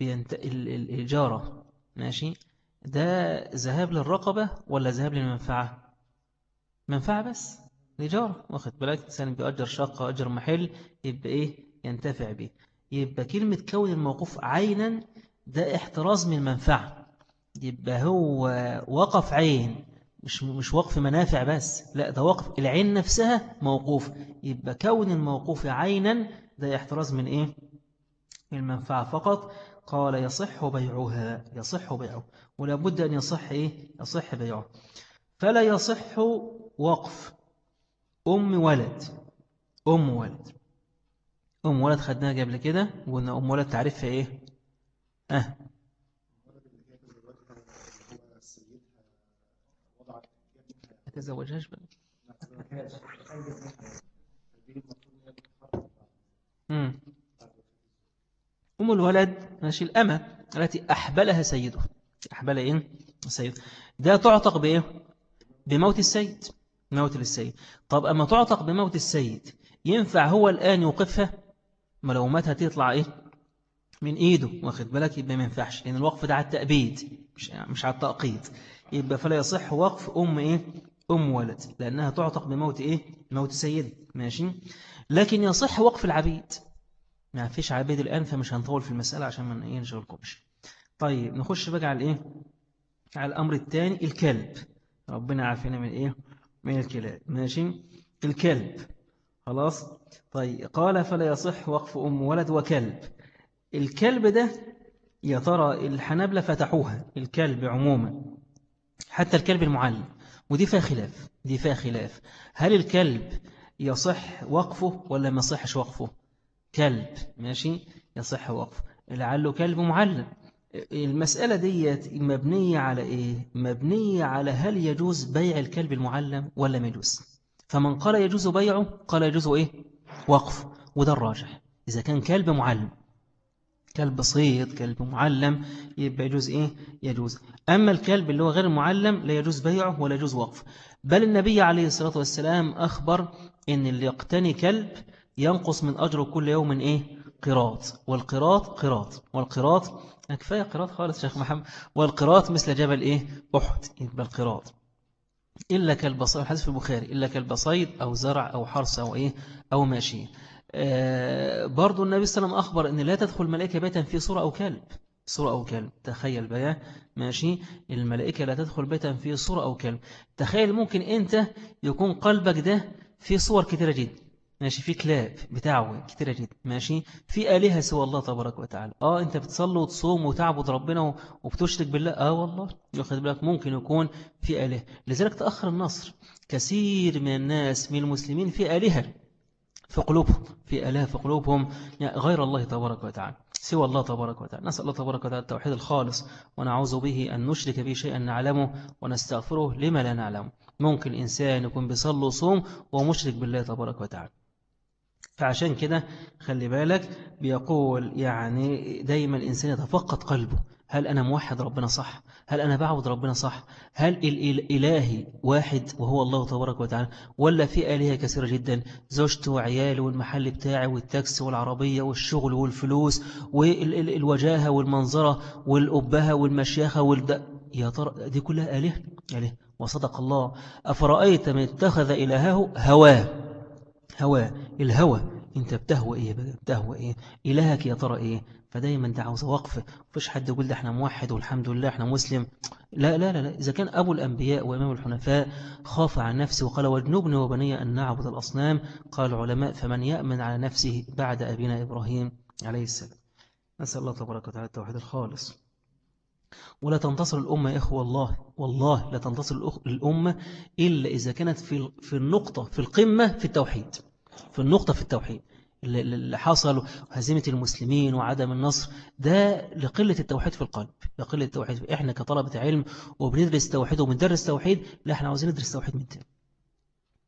بينت... الإجارة ماشي؟ ده ذهاب للرقبة ولا ذهاب للمنفعة؟ منفعة بس الإجارة. واخد بالك؟ إنسان بيأجر شقة أجر محل يبقى إيه؟ ينتفع به يبقى كلمة كون الموقوف عينا ده احتراز من المنفعة. يبقى هو وقف عين مش مش وقف منافع بس لا ده وقف العين نفسها موقوف. يبقى كون الموقوف عينا ده احتراز من إيه؟ من المنفعة فقط. قال يصح بيعها يصح بيعه. ولا بد أن يصح إيه؟ يصح بيعه. فلا يصح وقف. أم ولد. أم ولد. أم ولد خدناها قبل كده وقلنا أم ولد تعرفها إيه؟ ما تزوجهاش بقى. أم الولد ماشي الأمة التي أحبلها سيده. أحبل إيه؟ السيد. ده تعتق بإيه؟ بموت السيد. موت للسيد. طب أما تعتق بموت السيد ينفع هو الآن يوقفها؟ ما لو مات هتطلع إيه؟ من إيده. واخد بالك؟ يبقى ما ينفعش لأن الوقف ده على التأبيد مش, مش على التأقيد. يبقى فلا يصح وقف أم إيه؟ أم ولد لأنها تعتق بموت إيه؟ موت سيد ماشي؟ لكن يصح وقف العبيد. ما فيش عبيد الآن فمش هنطول في المسألة عشان ما إيه نشغلكمش. طيب نخش بقى على إيه على الأمر الثاني الكلب. ربنا عافينا من إيه؟ من الكلاب. ماشي؟ الكلب. خلاص؟ طيب قال فلا يصح وقف أم ولد وكلب. الكلب ده يا ترى الحنابلة فتحوها الكلب عموما حتى الكلب المعلم. ودي فيها خلاف دي فيها خلاف. هل الكلب يصح وقفه ولا ما يصحش وقفه؟ كلب ماشي؟ يصح وقفه. لعله كلب معلم. المسألة دي مبنية على إيه؟ مبنية على هل يجوز بيع الكلب المعلم ولا ما يجوز. فمن قال يجوز بيعه قال يجوز إيه؟ وقف وده الراجح. إذا كان كلب معلم كلب صيد كلب معلم يبقى يجوز إيه؟ يجوز. أما الكلب اللي هو غير معلم لا يجوز بيعه ولا يجوز وقف بل النبي عليه الصلاة والسلام أخبر إن اللي يقتني كلب ينقص من أجره كل يوم إيه؟ قراط. والقراط قراط. والقراط كفاية قراط خالص شيخ محمد. والقراط مثل جبل إيه؟ أحد. يبقى القراط. إلا كالبصيد حديث في البخاري إلا كالبصيد أو زرع أو حرس أو إيه؟ أو ماشي. آه برضو النبي صلى الله عليه وسلم أخبر أن لا تدخل ملائكة بيتا في صورة أو كلب. صورة أو كلب. تخيل بقى ماشي. الملائكة لا تدخل بيتا في صورة أو كلب. تخيل ممكن أنت يكون قلبك ده في صور كثيرة جدا ماشي. في كلاب. بتاعه كتيرة جدا ماشي. في آلهة سوى الله تبارك وتعالى. آه أنت بتصلي وتصوم وتعبد ربنا وبتشرك بالله. آه والله. ياخد بالك. ممكن يكون في آلهة. لذلك تأخر النصر. كثير من الناس من المسلمين في آلهة. في قلوبهم في في قلوبهم غير الله تبارك وتعالى سوى الله تبارك وتعالى نسأل الله تبارك وتعالى التوحيد الخالص ونعوذ به أن نشرك به شيئا نعلمه ونستغفره لما لا نعلمه ممكن إنسان يكون بيصلي وصوم ومشرك بالله تبارك وتعالى. فعشان كده خلي بالك بيقول يعني دايما الإنسان يتفقد قلبه. هل أنا موحد ربنا صح؟ هل أنا بعبد ربنا صح؟ هل الإلهي واحد وهو الله تبارك وتعالى ولا في آلهة كثيرة جدا؟ زوجته وعياله والمحل بتاعي والتاكس والعربية والشغل والفلوس والوجاهة والمنظرة والأبهة والمشيخة والد... يا ترى دي كلها آلهة؟ آلهة. وصدق الله. أفرأيت من اتخذ إلهه هواه؟ هواه. الهوى. انت بتهوى إيه؟ بتهوى إيه؟ إلهك يا ترى إيه؟ فدايما انت عاوز وقف مفيش حد يقول ده إحنا موحد والحمد لله إحنا مسلم. لا لا لا, لا. إذا كان أبو الأنبياء وإمام الحنفاء خاف عن نفسه وقال واجنبني وبني أن نعبد الأصنام قال العلماء فمن يأمن على نفسه بعد أبينا إبراهيم عليه السلام. نسأل الله تبارك وتعالى التوحيد الخالص. ولا تنتصر الأمة يا إخوة الله. والله لا تنتصر الأمة إلا إذا كانت في في النقطة في القمة في التوحيد. في النقطة في التوحيد. اللي حصل هزيمة المسلمين وعدم النصر ده لقلة التوحيد في القلب لقلة التوحيد. إحنا كطلبة علم وبندرس توحيد وبندرس توحيد لا إحنا عاوزين ندرس توحيد من تاني.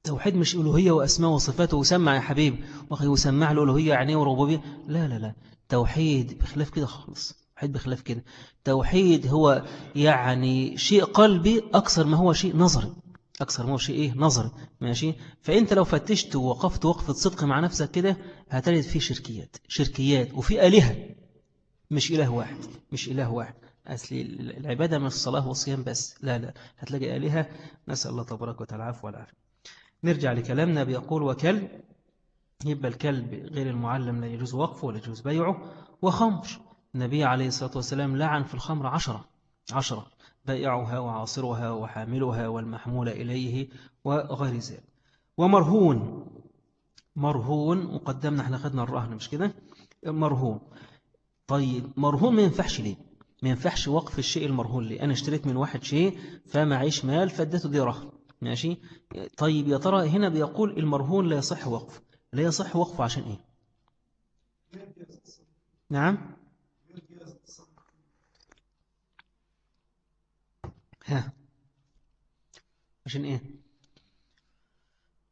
توحيد مش ألوهية وأسماء وصفاته وسمع يا حبيب. وسمع الألوهية يعني وربوبية؟ لا لا لا. توحيد بخلاف كده خالص. توحيد بخلاف كده. توحيد هو يعني شيء قلبي أكثر ما هو شيء نظري. أكثر ما هو شيء إيه نظري ماشي؟ فأنت لو فتشت ووقفت وقفة صدق مع نفسك كده هتجد فيه شركيات شركيات وفي آلهة. مش إله واحد مش إله واحد. أصل العبادة مش الصلاة والصيام بس لا لا. هتلاقي آلهة. نسأل الله تبارك وتعالى العفو والعافية. نرجع لكلامنا. بيقول وكلب يبقى الكلب غير المعلم لا يجوز وقفه ولا يجوز بيعه. وخمر. النبي عليه الصلاة والسلام لعن في الخمر عشرة عشرة. بائعها وعاصرها وحاملها والمحمول إليه وغير ذلك. ومرهون مرهون مقدمنا إحنا خدنا الرهن مش كده؟ مرهون. طيب مرهون ما ينفعش ليه؟ ما ينفعش وقف الشيء المرهون ليه؟ أنا اشتريت من واحد شيء فمعيش مال فادته دي رهن. ماشي؟ طيب يا ترى هنا بيقول المرهون لا يصح وقف. لا يصح وقفه عشان إيه؟ نعم؟ ها. عشان إيه؟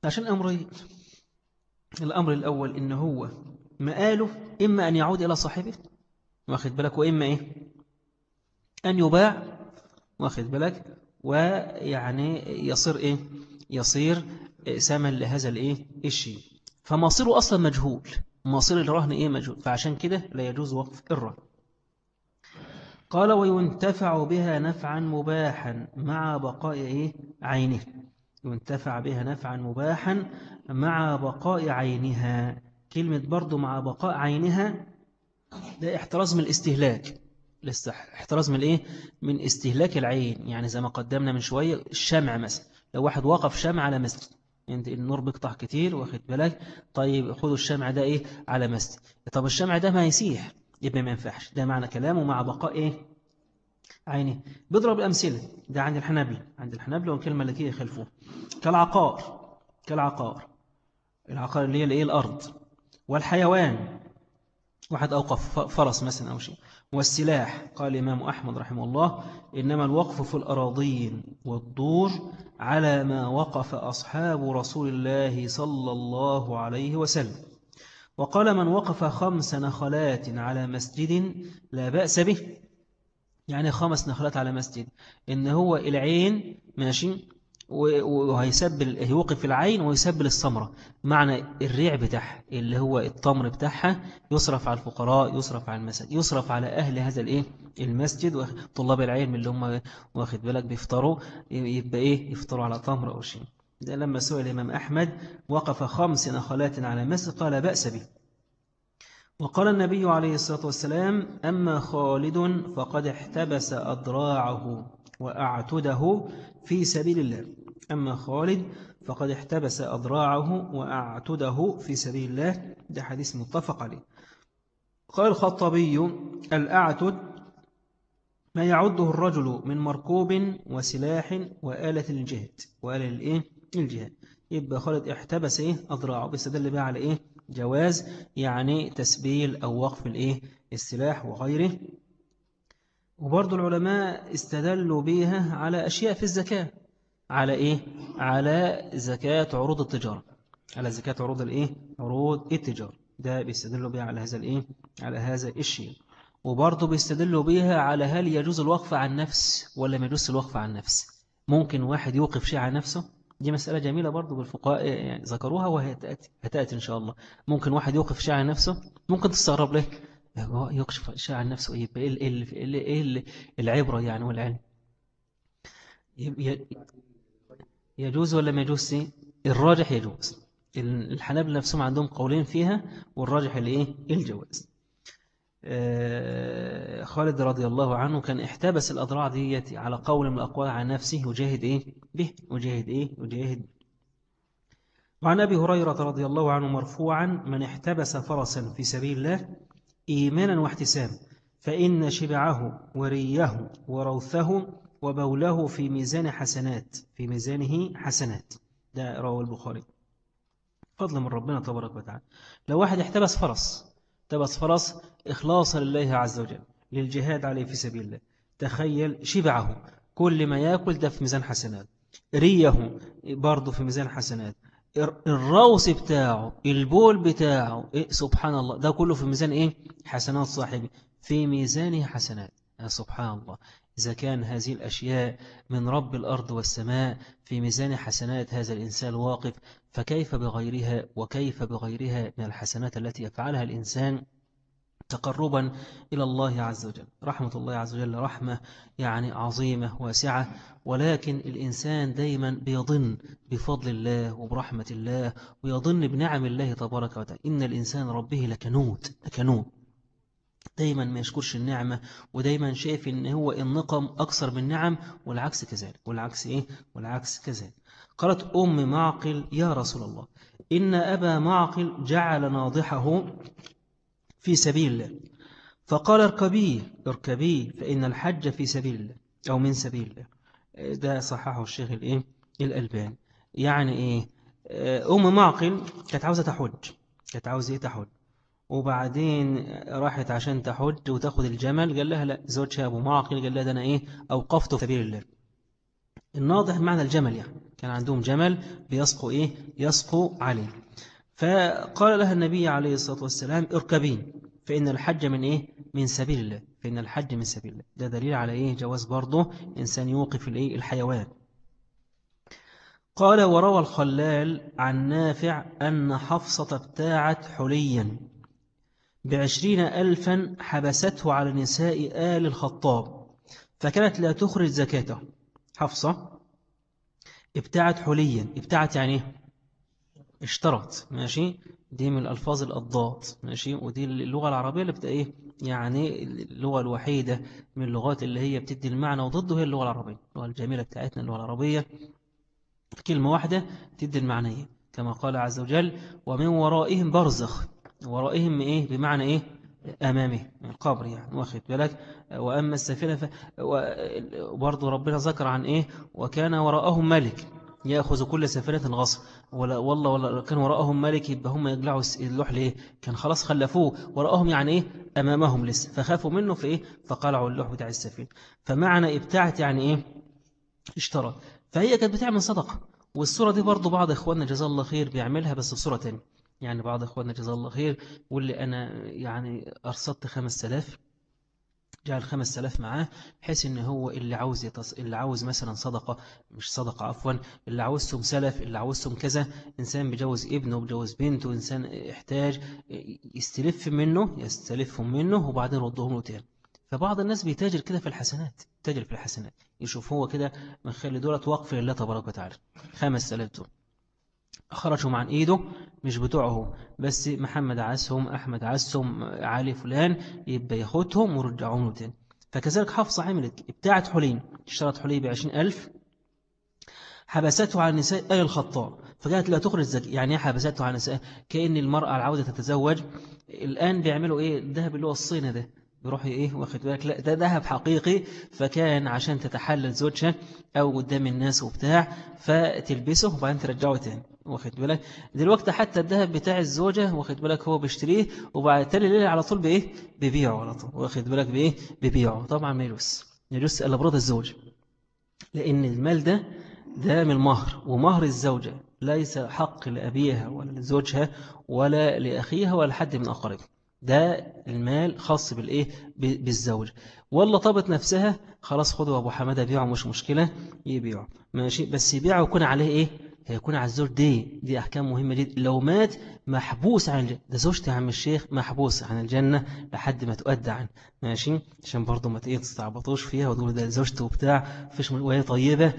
عشان امرين الأمر الأول إن هو مآله إما أن يعود إلى صاحبه واخد بالك وإما إيه؟ أن يباع واخد بالك ويعني يصير إيه؟ يصير ثمن لهذا الإيه؟ الشيء. فمصيره أصلا مجهول مصير الرهن إيه؟ مجهول. فعشان كده لا يجوز وقف الرهن. قال وينتفع بها نفعا مباحا مع بقاء إيه؟ عينه. ينتفع بها نفعا مباحا مع بقاء عينها. كلمة برضو مع بقاء عينها ده احتراز من الاستهلاك. احتراز من الايه من استهلاك العين. يعني زي ما قدمنا من شوية الشمع مثلا. لو واحد وقف شمع على مسجد. انت النور بيقطع كتير واخد بالك؟ طيب خدوا الشمع ده إيه؟ على مسجد. طب الشمع ده ما يسيح. يبقى ما ينفعش. ده معنى كلامه مع بقاء إيه؟ عينه. بيضرب الأمثلة. ده عند الحنابلة. عند الحنابلة والكلمة التي يخلفوها كالعقار. كالعقار. العقار اللي هي الإيه الأرض. والحيوان. واحد أوقف فرس مثلا أو شيء. والسلاح. قال الإمام أحمد رحمه الله إنما الوقف في الأراضين والدور على ما وقف أصحاب رسول الله صلى الله عليه وسلم. وقال من وقف خمس نخلات على مسجد لا بأس به. يعني خمس نخلات على مسجد. إن هو العين ماشي وهيسبل يوقف العين ويسبل الثمرة معنى الريع بتاعها اللي هو التمر بتاعها يصرف على الفقراء يصرف على المسجد يصرف على أهل هذا الإيه؟ المسجد. طلاب العلم اللي هم واخد بالك بيفطروا يبقى إيه؟ يفطروا على تمر أو شيء ده لما سئل الإمام أحمد وقف خمس نخلات على مسجد قال بأس به وقال النبي عليه الصلاة والسلام أما خالد فقد احتبس أضراعه وأعتده في سبيل الله. أما خالد فقد احتبس أضراعه وأعتده في سبيل الله. ده حديث متفق عليه. قال الخطبي الأعتد ما يعده الرجل من مركوب وسلاح وآلة الجهاد وآلة الإيه؟ الجهاد يبقى خالد احتبس إيه؟ أضراعه بيستدل بقى على إيه؟ جواز يعني تسبيل أو وقف الإيه؟ السلاح وغيره وبرضو العلماء استدلوا بها على أشياء في الزكاة على إيه؟ على زكاة عروض التجارة على زكاة عروض الإيه؟ عروض التجارة ده بيستدلوا بها على هذا الإيه؟ على هذا الشيء وبرضه بيستدلوا بها على هل يجوز الوقف عن نفس ولا ما يجوز الوقف عن نفس ممكن واحد يوقف شيء عن نفسه دي مسألة جميلة برضه بالفقهاء يعني ذكروها وهي تأتي, هتأتي إن شاء الله. ممكن واحد يوقف شيء عن نفسه ممكن تستغرب ليه؟ يكشف شيء عن نفسه إيه إيه, إيه, إيه العبرة يعني والعلم. يجوز ولا ما يجوز؟ الراجح يجوز. الحنابلة نفسهم عندهم قولين فيها والراجح الايه الجواز. آه، خالد رضي الله عنه كان احتبس الأضراع ديت على قول من الأقوال عن نفسه وجاهد إيه؟ به وجاهد إيه؟ وجاهد. وعن أبي هريرة رضي الله عنه مرفوعا من احتبس فرسا في سبيل الله إيمانا واحتسام فإن شبعه وريه وروثه وبوله في ميزان حسنات في ميزانه حسنات. ده رواه البخاري. فضل من ربنا تبارك وتعالى. لو واحد احتبس فرس احتبس فرس إخلاصا لله عز وجل للجهاد عليه في سبيل الله. تخيل شبعه كل ما يأكل ده في ميزان حسنات. ريه برضه في ميزان حسنات. الروس بتاعه البول بتاعه إيه سبحان الله. ده كله في ميزان إيه؟ حسنات صاحبي. في ميزانه حسنات. سبحان الله. إذا كان هذه الأشياء من رب الأرض والسماء في ميزان حسنات هذا الإنسان واقف فكيف بغيرها وكيف بغيرها من الحسنات التي يفعلها الإنسان تقربا إلى الله عز وجل؟ رحمة الله عز وجل رحمة يعني عظيمة واسعة ولكن الإنسان دايما بيظن بفضل الله وبرحمة الله ويظن بنعم الله تبارك وتعالى. إن الإنسان ربه لكنود لكنود دايما ما يشكرش النعمة ودايما شايف إن هو النقم أكثر من نعم والعكس كذلك والعكس إيه؟ والعكس كذلك. قالت أم معقل يا رسول الله إن أبا معقل جعل ناضحه في سبيل الله. فقال اركبيه اركبيه فإن الحج في سبيل الله أو من سبيل الله. ده صححه الشيخ الإيه؟ الألباني. يعني إيه؟ أم معقل كانت عاوزة تحج كانت عاوزة إيه تحج؟ وبعدين راحت عشان تحج وتاخد الجمل قال لها لا زوجها أبو معقل قال لها ده أنا إيه؟ أوقفته في سبيل الله. الناضح معنى الجمل يعني. كان عندهم جمل بيسقوا إيه؟ يسقوا عليه. فقال لها النبي عليه الصلاة والسلام اركبين فإن الحج من إيه؟ من سبيل الله. فإن الحج من سبيل الله. ده دليل على إيه؟ جواز برضه إنسان يوقف الإيه الحيوان. قال وروى الخلال عن نافع أن حفصة ابتاعت حليا بعشرين ألفا حبسته على نساء آل الخطاب فكانت لا تخرج زكاته. حفصة ابتعت حليا. ابتعت يعني اشترت. ماشي؟ دي من الألفاظ الأضداد ماشي؟ ودي اللغة العربية اللي بتبقى إيه؟ يعني اللغة الوحيدة من اللغات اللي هي بتدي المعنى وضده هي اللغة العربية. اللغة الجميلة بتاعتنا اللغة العربية. كلمة واحدة تدي المعنية كما قال عز وجل ومن ورائهم برزخ. ورائهم إيه؟ بمعنى إيه؟ أمامه القبر يعني واخد بالك؟ وأما السفينة ف... وبرضه ربنا ذكر عن إيه؟ وكان وراءهم ملك يأخذ كل سفينة غصب. ولا والله ولا كان وراءهم ملك يبقى هم يقلعوا اللوح ليه كان خلاص خلفوه. وراءهم يعني إيه؟ أمامهم لسه. فخافوا منه في إيه؟ فقلعوا اللوح بتاع السفينة. فمعنى ابتعت يعني إيه؟ اشترى فهي كانت بتعمل صدقة. والصورة دي برضو بعض إخواننا جزا الله خير بيعملها بس بصورة تانية. يعني بعض إخواننا جزا الله خير واللي أنا يعني أرصدت خمس سلاف جعل خمس سلاف معاه بحيث إن هو اللي عاوز يتص... اللي عاوز مثلا صدقة مش صدقة عفوا اللي عاوزهم سلف اللي عاوزهم كذا إنسان بجوز ابنه بجوز بنته إنسان احتاج يستلف منه يستلفهم منه وبعدين يردهم له تاني. فبعض الناس بيتاجر كده في الحسنات تاجر في الحسنات. يشوف هو كده مخلي دولة وقف لله تبارك وتعالى. خمس سلاف دول. خرجوا عن إيده مش بتوعه. بس محمد عسهم أحمد عسهم علي فلان يبقى ياخدهم ورجعهم له تاني. فكذلك حفصة عملت ابتاعت حلين اشترت حلي بعشرين ألف حبسته عن النساء أي الخطاء فكانت لا تخرج زكاة يعني إيه حبسته عن النساء؟ كأن المرأة العودة تتزوج. الآن بيعملوا إيه؟ الذهب اللي هو الصينة ده. يروح إيه واخد بالك؟ لا ده ذهب حقيقي فكان عشان تتحلل زوجها أو قدام الناس وبتاع فتلبسه وبعدين ترجعه تاني واخد بالك؟ دلوقتي حتى الذهب بتاع الزوجة واخد بالك؟ هو بيشتريه وبعد تالي ليلة على طول بإيه؟ بيبيعه على طول واخد بالك بإيه؟ بيبيعه. طبعا ما يجوز يجوز إلا برضا الزوج لأن المال ده ده من المهر ومهر الزوجة ليس حق لأبيها ولا لزوجها ولا لأخيها ولا حد من أقاربها ده المال خاص بالإيه؟ بالزوج. والله طابت نفسها خلاص خدوا أبو حمادة بيعه مش مشكلة يبيعه. ماشي؟ بس يبيعه يكون عليه إيه؟ هيكون على الزوج. دي دي أحكام مهمة جدا. لو مات محبوس عن الجنة ده زوجتي عم الشيخ محبوس عن الجنة لحد ما تؤدى عنه. ماشي؟ عشان برضه ما تيه تستعبطوش فيها وتقول ده زوجته وبتاع فيش وهي طيبة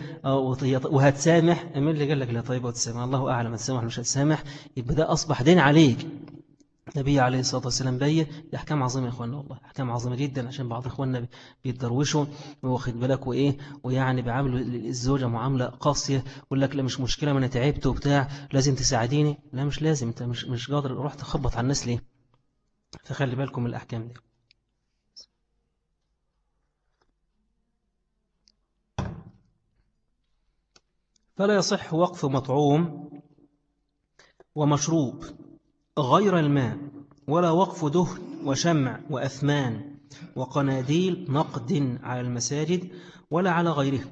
وهتسامح. مين اللي قال لك لا طيبة وتسامح. الله أعلم هتسامح مش هتسامح؟ يبقى ده أصبح دين عليك. النبي عليه الصلاة والسلام بيه دي أحكام عظيمة يا إخواننا والله أحكام عظيمة جدا عشان بعض إخواننا بيتدروشوا واخد بالك وإيه ويعني بيعاملوا الزوجة معاملة قاسية يقول لك لا مش مشكلة ما أنا تعبت وبتاع لازم تساعديني. لا مش لازم أنت مش مش قادر روح تخبط على الناس ليه؟ فخلي بالكم من الأحكام دي. فلا يصح وقف مطعوم ومشروب. غير الماء ولا وقف دهن وشمع وأثمان وقناديل نقد على المساجد ولا على غيره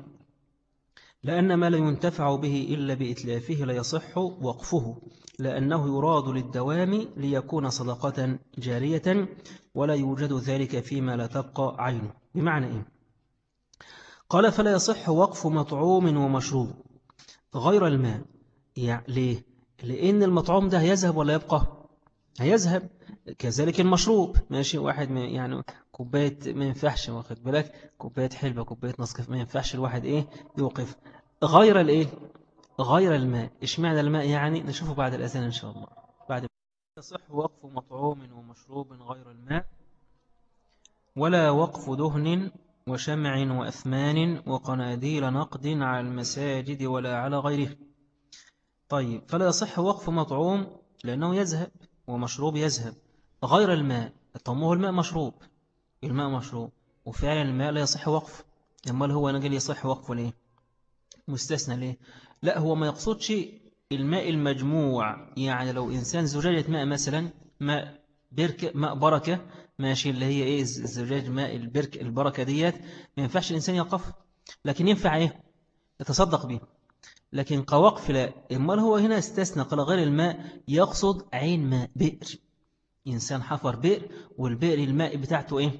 لأن ما لا ينتفع به إلا بإتلافه لا يصح وقفه لأنه يراد للدوام ليكون صدقة جارية ولا يوجد ذلك فيما لا تبقى عينه بمعنى إيه؟ قال فلا يصح وقف مطعوم ومشروب غير الماء يعني ليه؟ لأن المطعوم ده هيذهب ولا يبقى؟ هيذهب. كذلك المشروب. ماشي واحد يعني كوباية ما ينفعش واخد بالك؟ كوباية حلبة كوباية نسكافيه ما ينفعش الواحد إيه؟ يوقف. غير الإيه؟ غير الماء. إشمعنى الماء يعني؟ نشوفه بعد الأذان إن شاء الله. بعد يصح وقف مطعوم ومشروب غير الماء ولا وقف دهن وشمع وأثمان وقناديل نقد على المساجد ولا على غيره. طيب فلا يصح وقف مطعوم لأنه يذهب ومشروب يذهب. غير الماء هو الماء مشروب. الماء مشروب. وفعلا الماء لا يصح وقف. لما هو نقل يصح وقفه ليه؟ مستثنى ليه؟ لا هو ما يقصدش الماء المجموع. يعني لو إنسان زجاجة ماء مثلا ماء بركة ماء بركة ماشي اللي هي إيه زجاج ماء البرك البركة ديت ما ينفعش الإنسان يقف. لكن ينفع إيه؟ يتصدق به لكن كوقف لا. إما هو هنا استثنى قال غير الماء يقصد عين ماء بئر. إنسان حفر بئر والبئر الماء بتاعته إيه؟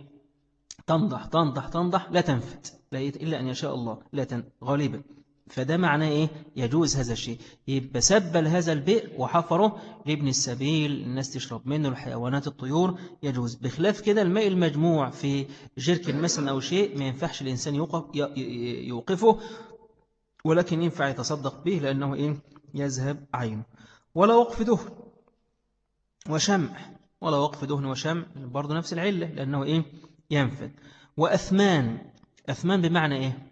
تنضح تنضح تنضح لا تنفت لا إلا أن يشاء الله لا تن غالبا. فده معناه إيه؟ يجوز هذا الشيء. يبقى سبل هذا البئر وحفره لابن السبيل الناس تشرب منه الحيوانات الطيور يجوز. بخلاف كده الماء المجموع في جرك مثلا أو شيء ما ينفعش الإنسان يوقف يوقفه ولكن ينفع يتصدق به لأنه إن يذهب عينه. ولا وقف دهن وشمع. ولا وقف دهن وشمع برضو نفس العلة لأنه إيه ينفذ. وأثمان. أثمان بمعنى إيه؟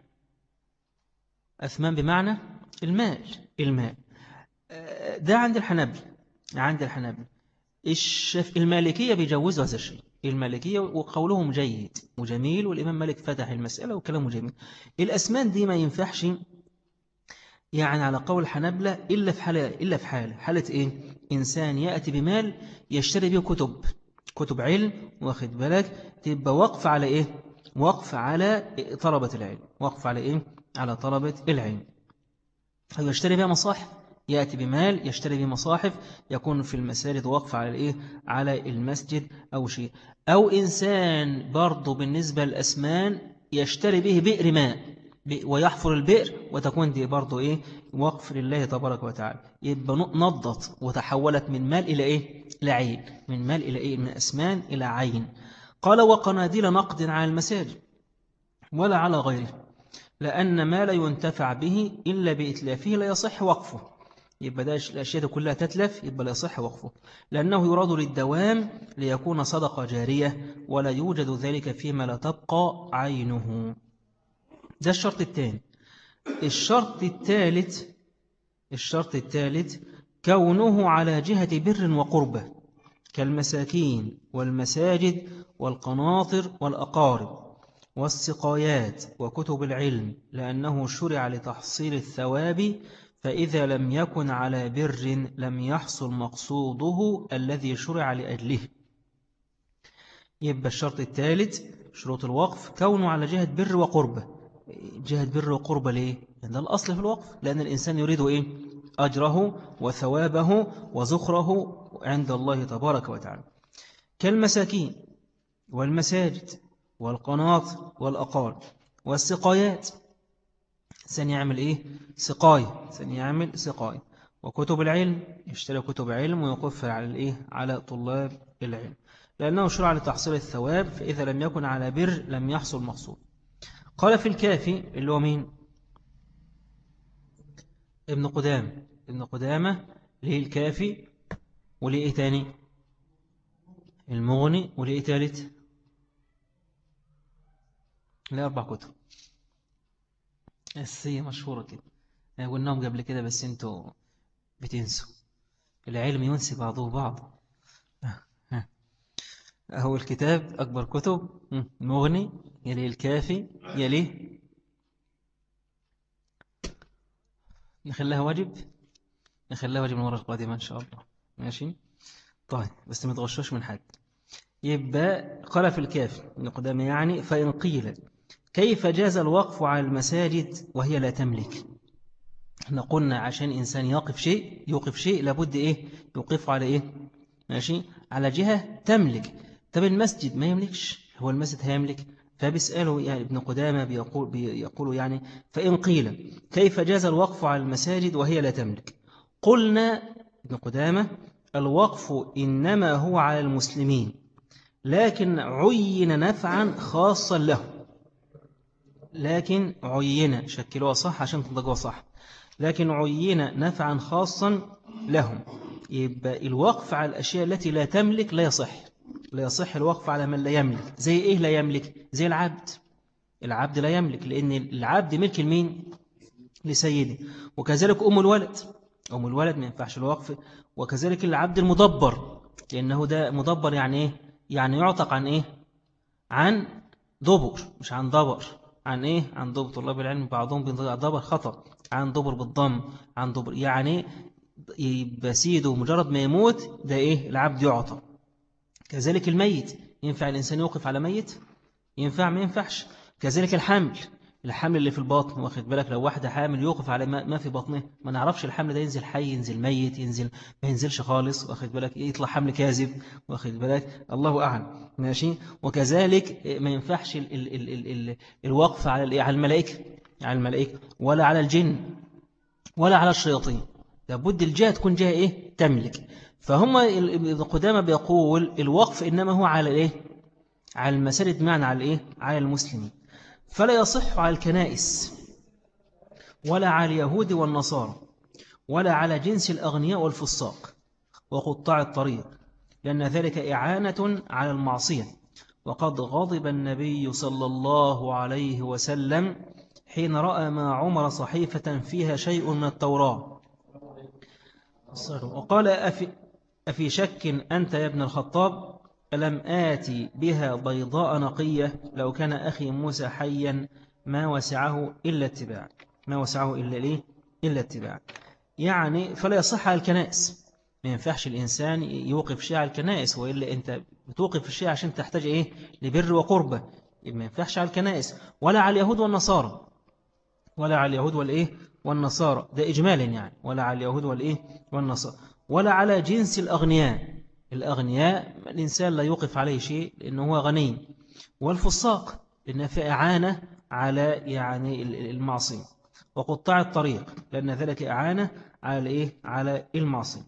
أثمان بمعنى المال. المال. ده عند الحنابل. عند الحنابل. الشف المالكية بيجوزوا هذا الشيء. المالكية وقولهم جيد. وجميل. والإمام مالك فتح المسألة وكلامه جميل. الأسمان دي ما ينفعش يعني على قول حنبلة إلا في حالة إلا في حالة. حالة إيه؟ إنسان يأتي بمال يشتري به كتب. كتب علم واخد بالك؟ تبقى وقف على إيه؟ وقف على طلبة العلم. وقف على إيه؟ على طلبة العلم. أو يشتري بها مصاحف. يأتي بمال يشتري به مصاحف. يكون في المساجد وقف على الإيه على المسجد أو شيء. أو إنسان برضه بالنسبة للأسمان يشتري به بئر ماء. ويحفر البئر وتكون دي برضو إيه وقف لله تبارك وتعالى. يبقى نضت وتحولت من مال إلى إيه؟ لعين من مال إلى إيه؟ من أسمان إلى عين. قال وقناديل نقد على المساجد ولا على غيره لأن ما لا ينتفع به إلا بإتلافه لا يصح وقفه. يبقى ده الأشياء كلها تتلف يبقى لا يصح وقفه. لأنه يراد للدوام ليكون صدقة جارية ولا يوجد ذلك فيما لا تبقى عينه. ده الشرط الثاني الشرط الثالث الشرط الثالث كونه على جهة بر وقربة كالمساكين والمساجد والقناطر والأقارب والسقايات وكتب العلم لأنه شرع لتحصيل الثواب فإذا لم يكن على بر لم يحصل مقصوده الذي شرع لأجله. يبقى الشرط الثالث شروط الوقف كونه على جهة بر وقربة جهة بر وقربة ليه؟ لأن الأصل في الوقف لأن الإنسان يريد إيه؟ أجره وثوابه وزخره عند الله تبارك وتعالى كالمساكين والمساجد والقناط والأقال والسقايات سنعمل إيه؟ سقاية سنعمل سقاية وكتب العلم يشتري كتب علم ويقف على الإيه؟ على طلاب العلم لأنه شرع لتحصيل الثواب فإذا لم يكن على بر لم يحصل مقصود قال في الكافي اللي هو مين؟ ابن قدام. ابن قدامة ليه الكافي وليه إيه تاني؟ المغني وليه إيه تالت؟ ليه أربع كتب. السية مشهورة كده. قلناهم قبل كده بس أنتوا بتنسوا. العلم ينسي بعضه بعض. هو الكتاب أكبر كتب مغني يلي الكافي؟ يلي نخليها واجب؟ نخليها واجب المرة القادمة إن شاء الله. ماشي؟ طيب بس ما تغشوش من حد. يبقى قال في الكافي قدام يعني فإن قيل كيف جاز الوقف على المساجد وهي لا تملك؟ إحنا قلنا عشان إنسان يقف شيء يوقف شيء لابد إيه؟ يوقف على إيه؟ ماشي؟ على جهة تملك. طب المسجد ما يملكش؟ هو المسجد هيملك؟ فبيسأله يعني ابن قدامة بيقول, بيقول يعني فإن قيل كيف جاز الوقف على المساجد وهي لا تملك؟ قلنا ابن قدامة الوقف إنما هو على المسلمين لكن عين نفعا خاصا له. لكن عين شكلوها صح عشان تنطقوها صح. لكن عين نفعا خاصا لهم. يبقى الوقف على الأشياء التي لا تملك لا يصح. لا يصح الوقف على من لا يملك. زي إيه لا يملك؟ زي العبد. العبد لا يملك لأن العبد ملك المين لسيده. وكذلك أم الولد. أم الولد ما ينفعش الوقف. وكذلك العبد المدبر لأنه ده مدبر يعني إيه؟ يعني يعتق عن إيه؟ عن دبر مش عن دبر. عن إيه؟ عن دبر. طلاب العلم بعضهم بينطق دبر خطأ. عن دبر بالضم. عن دبر يعني يبقى سيده مجرد ما يموت ده إيه؟ العبد يعتق. كذلك الميت. ينفع الإنسان يوقف على ميت؟ ينفع ما ينفعش. كذلك الحمل الحمل اللي في البطن واخد بالك؟ لو واحدة حامل يوقف على ما في بطنه ما نعرفش الحمل ده ينزل حي ينزل ميت ينزل ما ينزلش خالص واخد بالك؟ يطلع حمل كاذب واخد بالك؟ الله أعلم. ماشي؟ وكذلك ما ينفعش ال ال ال ال ال الوقف على على الملائكة. على الملائكة. ولا على الجن ولا على الشياطين. لابد الجهة تكون جهة إيه؟ تملك. فهم ابن قدامة بيقول الوقف إنما هو على إيه؟ على المساجد معنى على إيه؟ على المسلمين. فلا يصح على الكنائس ولا على اليهود والنصارى ولا على جنس الأغنياء والفساق وقطاع الطريق لأن ذلك إعانة على المعصية. وقد غضب النبي صلى الله عليه وسلم حين رأى ما عمر صحيفة فيها شيء من التوراة. وقال أفي, أفي شك أنت يا ابن الخطاب؟ ألم آتي بها بيضاء نقية لو كان أخي موسى حيا؟ ما وسعه إلا اتباع. ما وسعه إلا ليه إلا اتباع. يعني فلا يصح على الكنائس. ما ينفعش الإنسان يوقف شيء على الكنائس وإلا أنت بتوقف الشيء عشان تحتاج إيه؟ لبر وقربة ما ينفعش على الكنائس. ولا على اليهود والنصارى. ولا على اليهود والإيه؟ والنصارى. ده إجمالا يعني. ولا على اليهود والإيه؟ والنصارى. ولا على جنس الأغنياء. الأغنياء الإنسان لا يوقف عليه شيء لأنه هو غني. والفساق لأنه في إعانة على يعني المعصية. وقطاع الطريق لأن ذلك إعانة على إيه؟ على المعصية.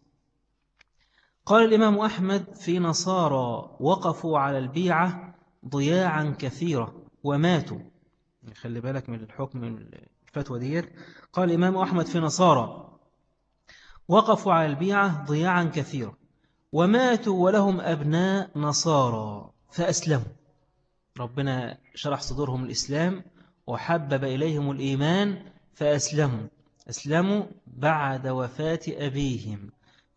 قال الإمام أحمد في نصارى وقفوا على البيعة ضياعا كثيرة وماتوا. خلي بالك من الحكم الفتوى ديت. قال الإمام أحمد في نصارى وقفوا على البيعة ضياعا كثيرا. وماتوا ولهم أبناء نصارى فأسلموا. ربنا شرح صدورهم الإسلام وحبب إليهم الإيمان فأسلموا. أسلموا بعد وفاة أبيهم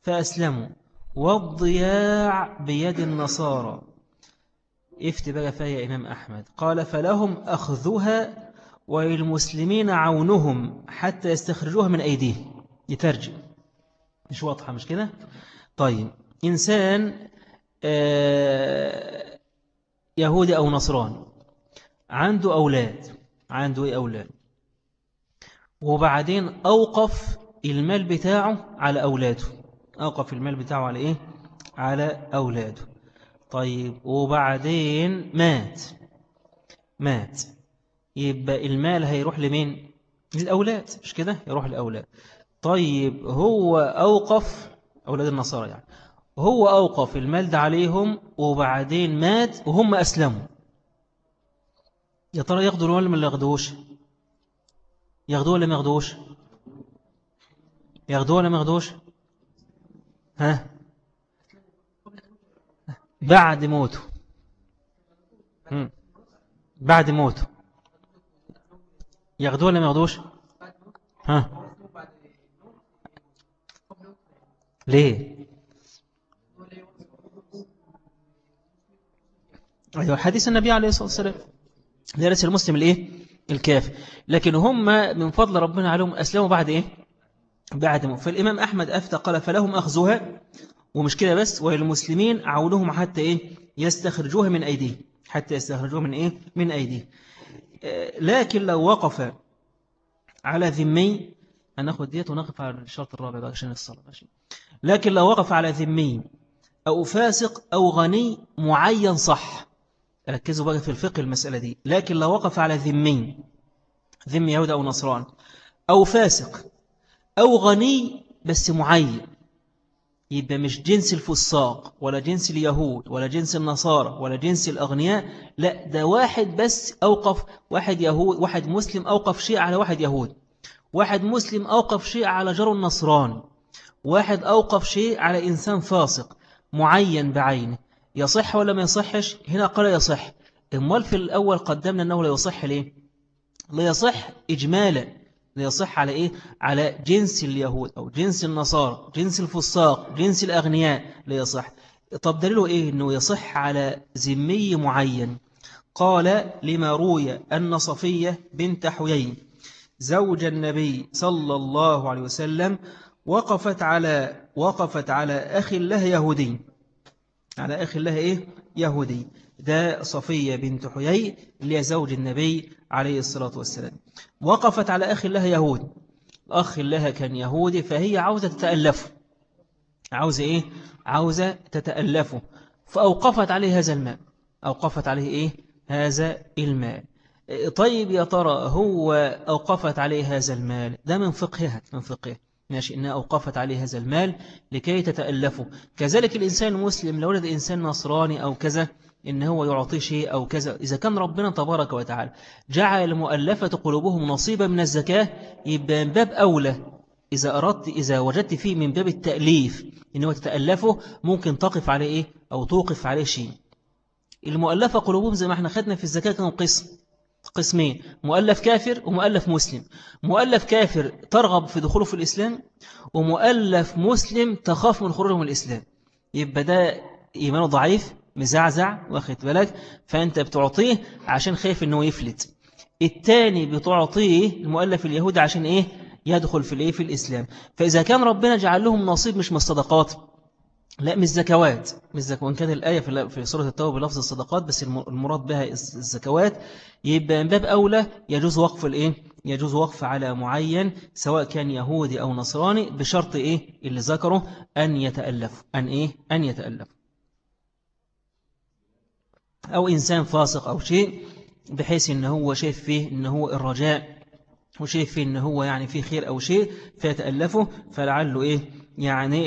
فأسلموا. والضياع بيد النصارى. افت بقى فيها إمام أحمد. قال فلهم أخذها وللمسلمين عونهم حتى يستخرجوها من أيديهم. يترجم. مش واضحة مش كده؟ طيب إنسان آه، يهودي أو نصراني عنده أولاد. عنده إيه أولاد؟ وبعدين أوقف المال بتاعه على أولاده. أوقف المال بتاعه على إيه؟ على أولاده. طيب وبعدين مات. مات. يبقى المال هيروح لمين؟ للأولاد مش كده؟ يروح للأولاد. طيب هو أوقف أولاد النصارى يعني هو أوقف المال ده عليهم وبعدين مات وهم أسلموا. يا ترى ياخدوا ولا ما ياخدوش؟ ياخدوه ولا ما ياخدوش؟ ياخدوه ولا ما ياخدوش؟ ها؟ بعد موته. بعد موته. ياخدوه ولا ما ياخدوش؟ ها؟ ليه؟ أيوة حديث النبي عليه الصلاة والسلام. ليس المسلم الإيه؟ الكافر لكن هم من فضل ربنا عليهم أسلموا بعد إيه؟ بعد موت. فالإمام أحمد أفتى قال فلهم أخذوها ومش كده بس وللمسلمين عونهم حتى إيه؟ يستخرجوها من أيديه. حتى يستخرجوها من إيه؟ من أيديه. آه، لكن لو وقف على ذمي هناخد ديت ونقف على الشرط الرابع بقى عشان الصلاة. ماشي. لكن لو وقف على ذمي أو فاسق أو غني معين صح. ركزوا بقى في الفقه المسألة دي. لكن لو وقف على ذمي ذمي يهود أو نصران أو فاسق أو غني بس معين يبقى مش جنس الفساق ولا جنس اليهود ولا جنس النصارى ولا جنس الأغنياء لا ده واحد بس أوقف واحد يهود واحد مسلم أوقف شيء على واحد يهود. واحد مسلم أوقف شيء على جار النصراني واحد أوقف شيء على إنسان فاسق معين بعينه يصح ولا ما يصحش؟ هنا قال يصح. أمال في الأول قدمنا أنه لا يصح ليه؟ لا يصح إجمالا لا يصح على إيه؟ على جنس اليهود أو جنس النصارى جنس الفساق جنس الأغنياء لا يصح. طب دليله إيه؟ أنه يصح على ذمي معين. قال لما روي أن صفية بنت حيين زوج النبي صلى الله عليه وسلم وقفت على وقفت على أخ له يهودي. على أخ الله إيه؟ يهودي. ده صفية بنت حيي اللي هي زوج النبي عليه الصلاة والسلام. وقفت على أخ الله يهود. أخ الله كان يهودي فهي عاوزة تتألفه عاوزة إيه؟ عاوزة تتألفه فأوقفت عليه هذا المال أوقفت عليه إيه؟ هذا المال طيب يا ترى هو أوقفت عليه هذا المال؟ ده من فقهها من فقهها ماشي إنها أوقفت عليه هذا المال لكي تتألفه. كذلك الإنسان المسلم لو ولد إنسان نصراني أو كذا إن هو يعطي شيء أو كذا. إذا كان ربنا تبارك وتعالى جعل المؤلفة قلوبهم نصيبا من الزكاة يبقى من باب أولى. إذا أردت إذا وجدت فيه من باب التأليف إنه تتألفه ممكن تقف عليه إيه؟ أو توقف عليه شيء. المؤلفة قلوبهم زي ما إحنا خدنا في الزكاة كانوا قسم قسمين مؤلف كافر ومؤلف مسلم. مؤلف كافر ترغب في دخوله في الإسلام ومؤلف مسلم تخاف من خروجه من الإسلام. يبقى ده إيمانه ضعيف مزعزع واخد بالك؟ فأنت بتعطيه عشان خايف أنه يفلت. التاني بتعطيه المؤلف اليهودي عشان إيه؟ يدخل في الإيه؟ في الإسلام. فإذا كان ربنا جعل لهم نصيب مش من الصدقات لا مش زكوات مش زكوات. وإن كانت الآية في سورة التوبة بلفظ الصدقات بس المراد بها الزكوات يبقى من باب أولى يجوز وقف الإيه؟ يجوز وقف على معين سواء كان يهودي أو نصراني بشرط إيه؟ اللي ذكره أن يتألف أن إيه؟ أن يتألف أو إنسان فاسق أو شيء بحيث إن هو شايف فيه إن هو الرجاء وشايف فيه إن هو يعني فيه خير أو شيء فيتألفه فلعله إيه؟ يعني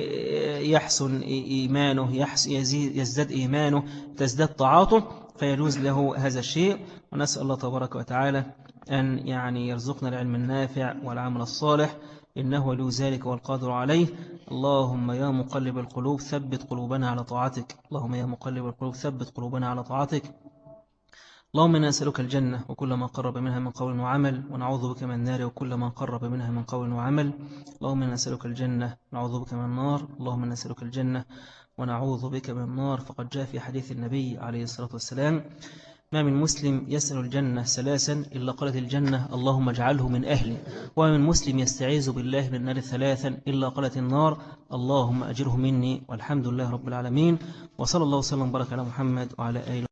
يحسن إيمانه يزداد إيمانه تزداد طاعاته فيجوز له هذا الشيء. ونسأل الله تبارك وتعالى أن يعني يرزقنا العلم النافع والعمل الصالح إنه ولي ذلك والقادر عليه. اللهم يا مقلب القلوب ثبت قلوبنا على طاعتك. اللهم يا مقلب القلوب ثبت قلوبنا على طاعتك. اللهم إنا نسألك الجنة وكل ما قرب منها من قول وعمل ونعوذ بك من النار وكل ما قرب منها من قول وعمل. اللهم إنا نسألك الجنة ونعوذ بك من النار. اللهم إنا نسألك الجنة ونعوذ بك من النار. فقد جاء في حديث النبي عليه الصلاة والسلام ما من مسلم يسأل الجنة ثلاثا إلا قالت الجنة اللهم اجعله من أهلي وما من مسلم يستعيذ بالله من النار ثلاثا إلا قالت النار اللهم أجره مني والحمد لله رب العالمين. وصلى الله وسلم وبارك على محمد وعلى آله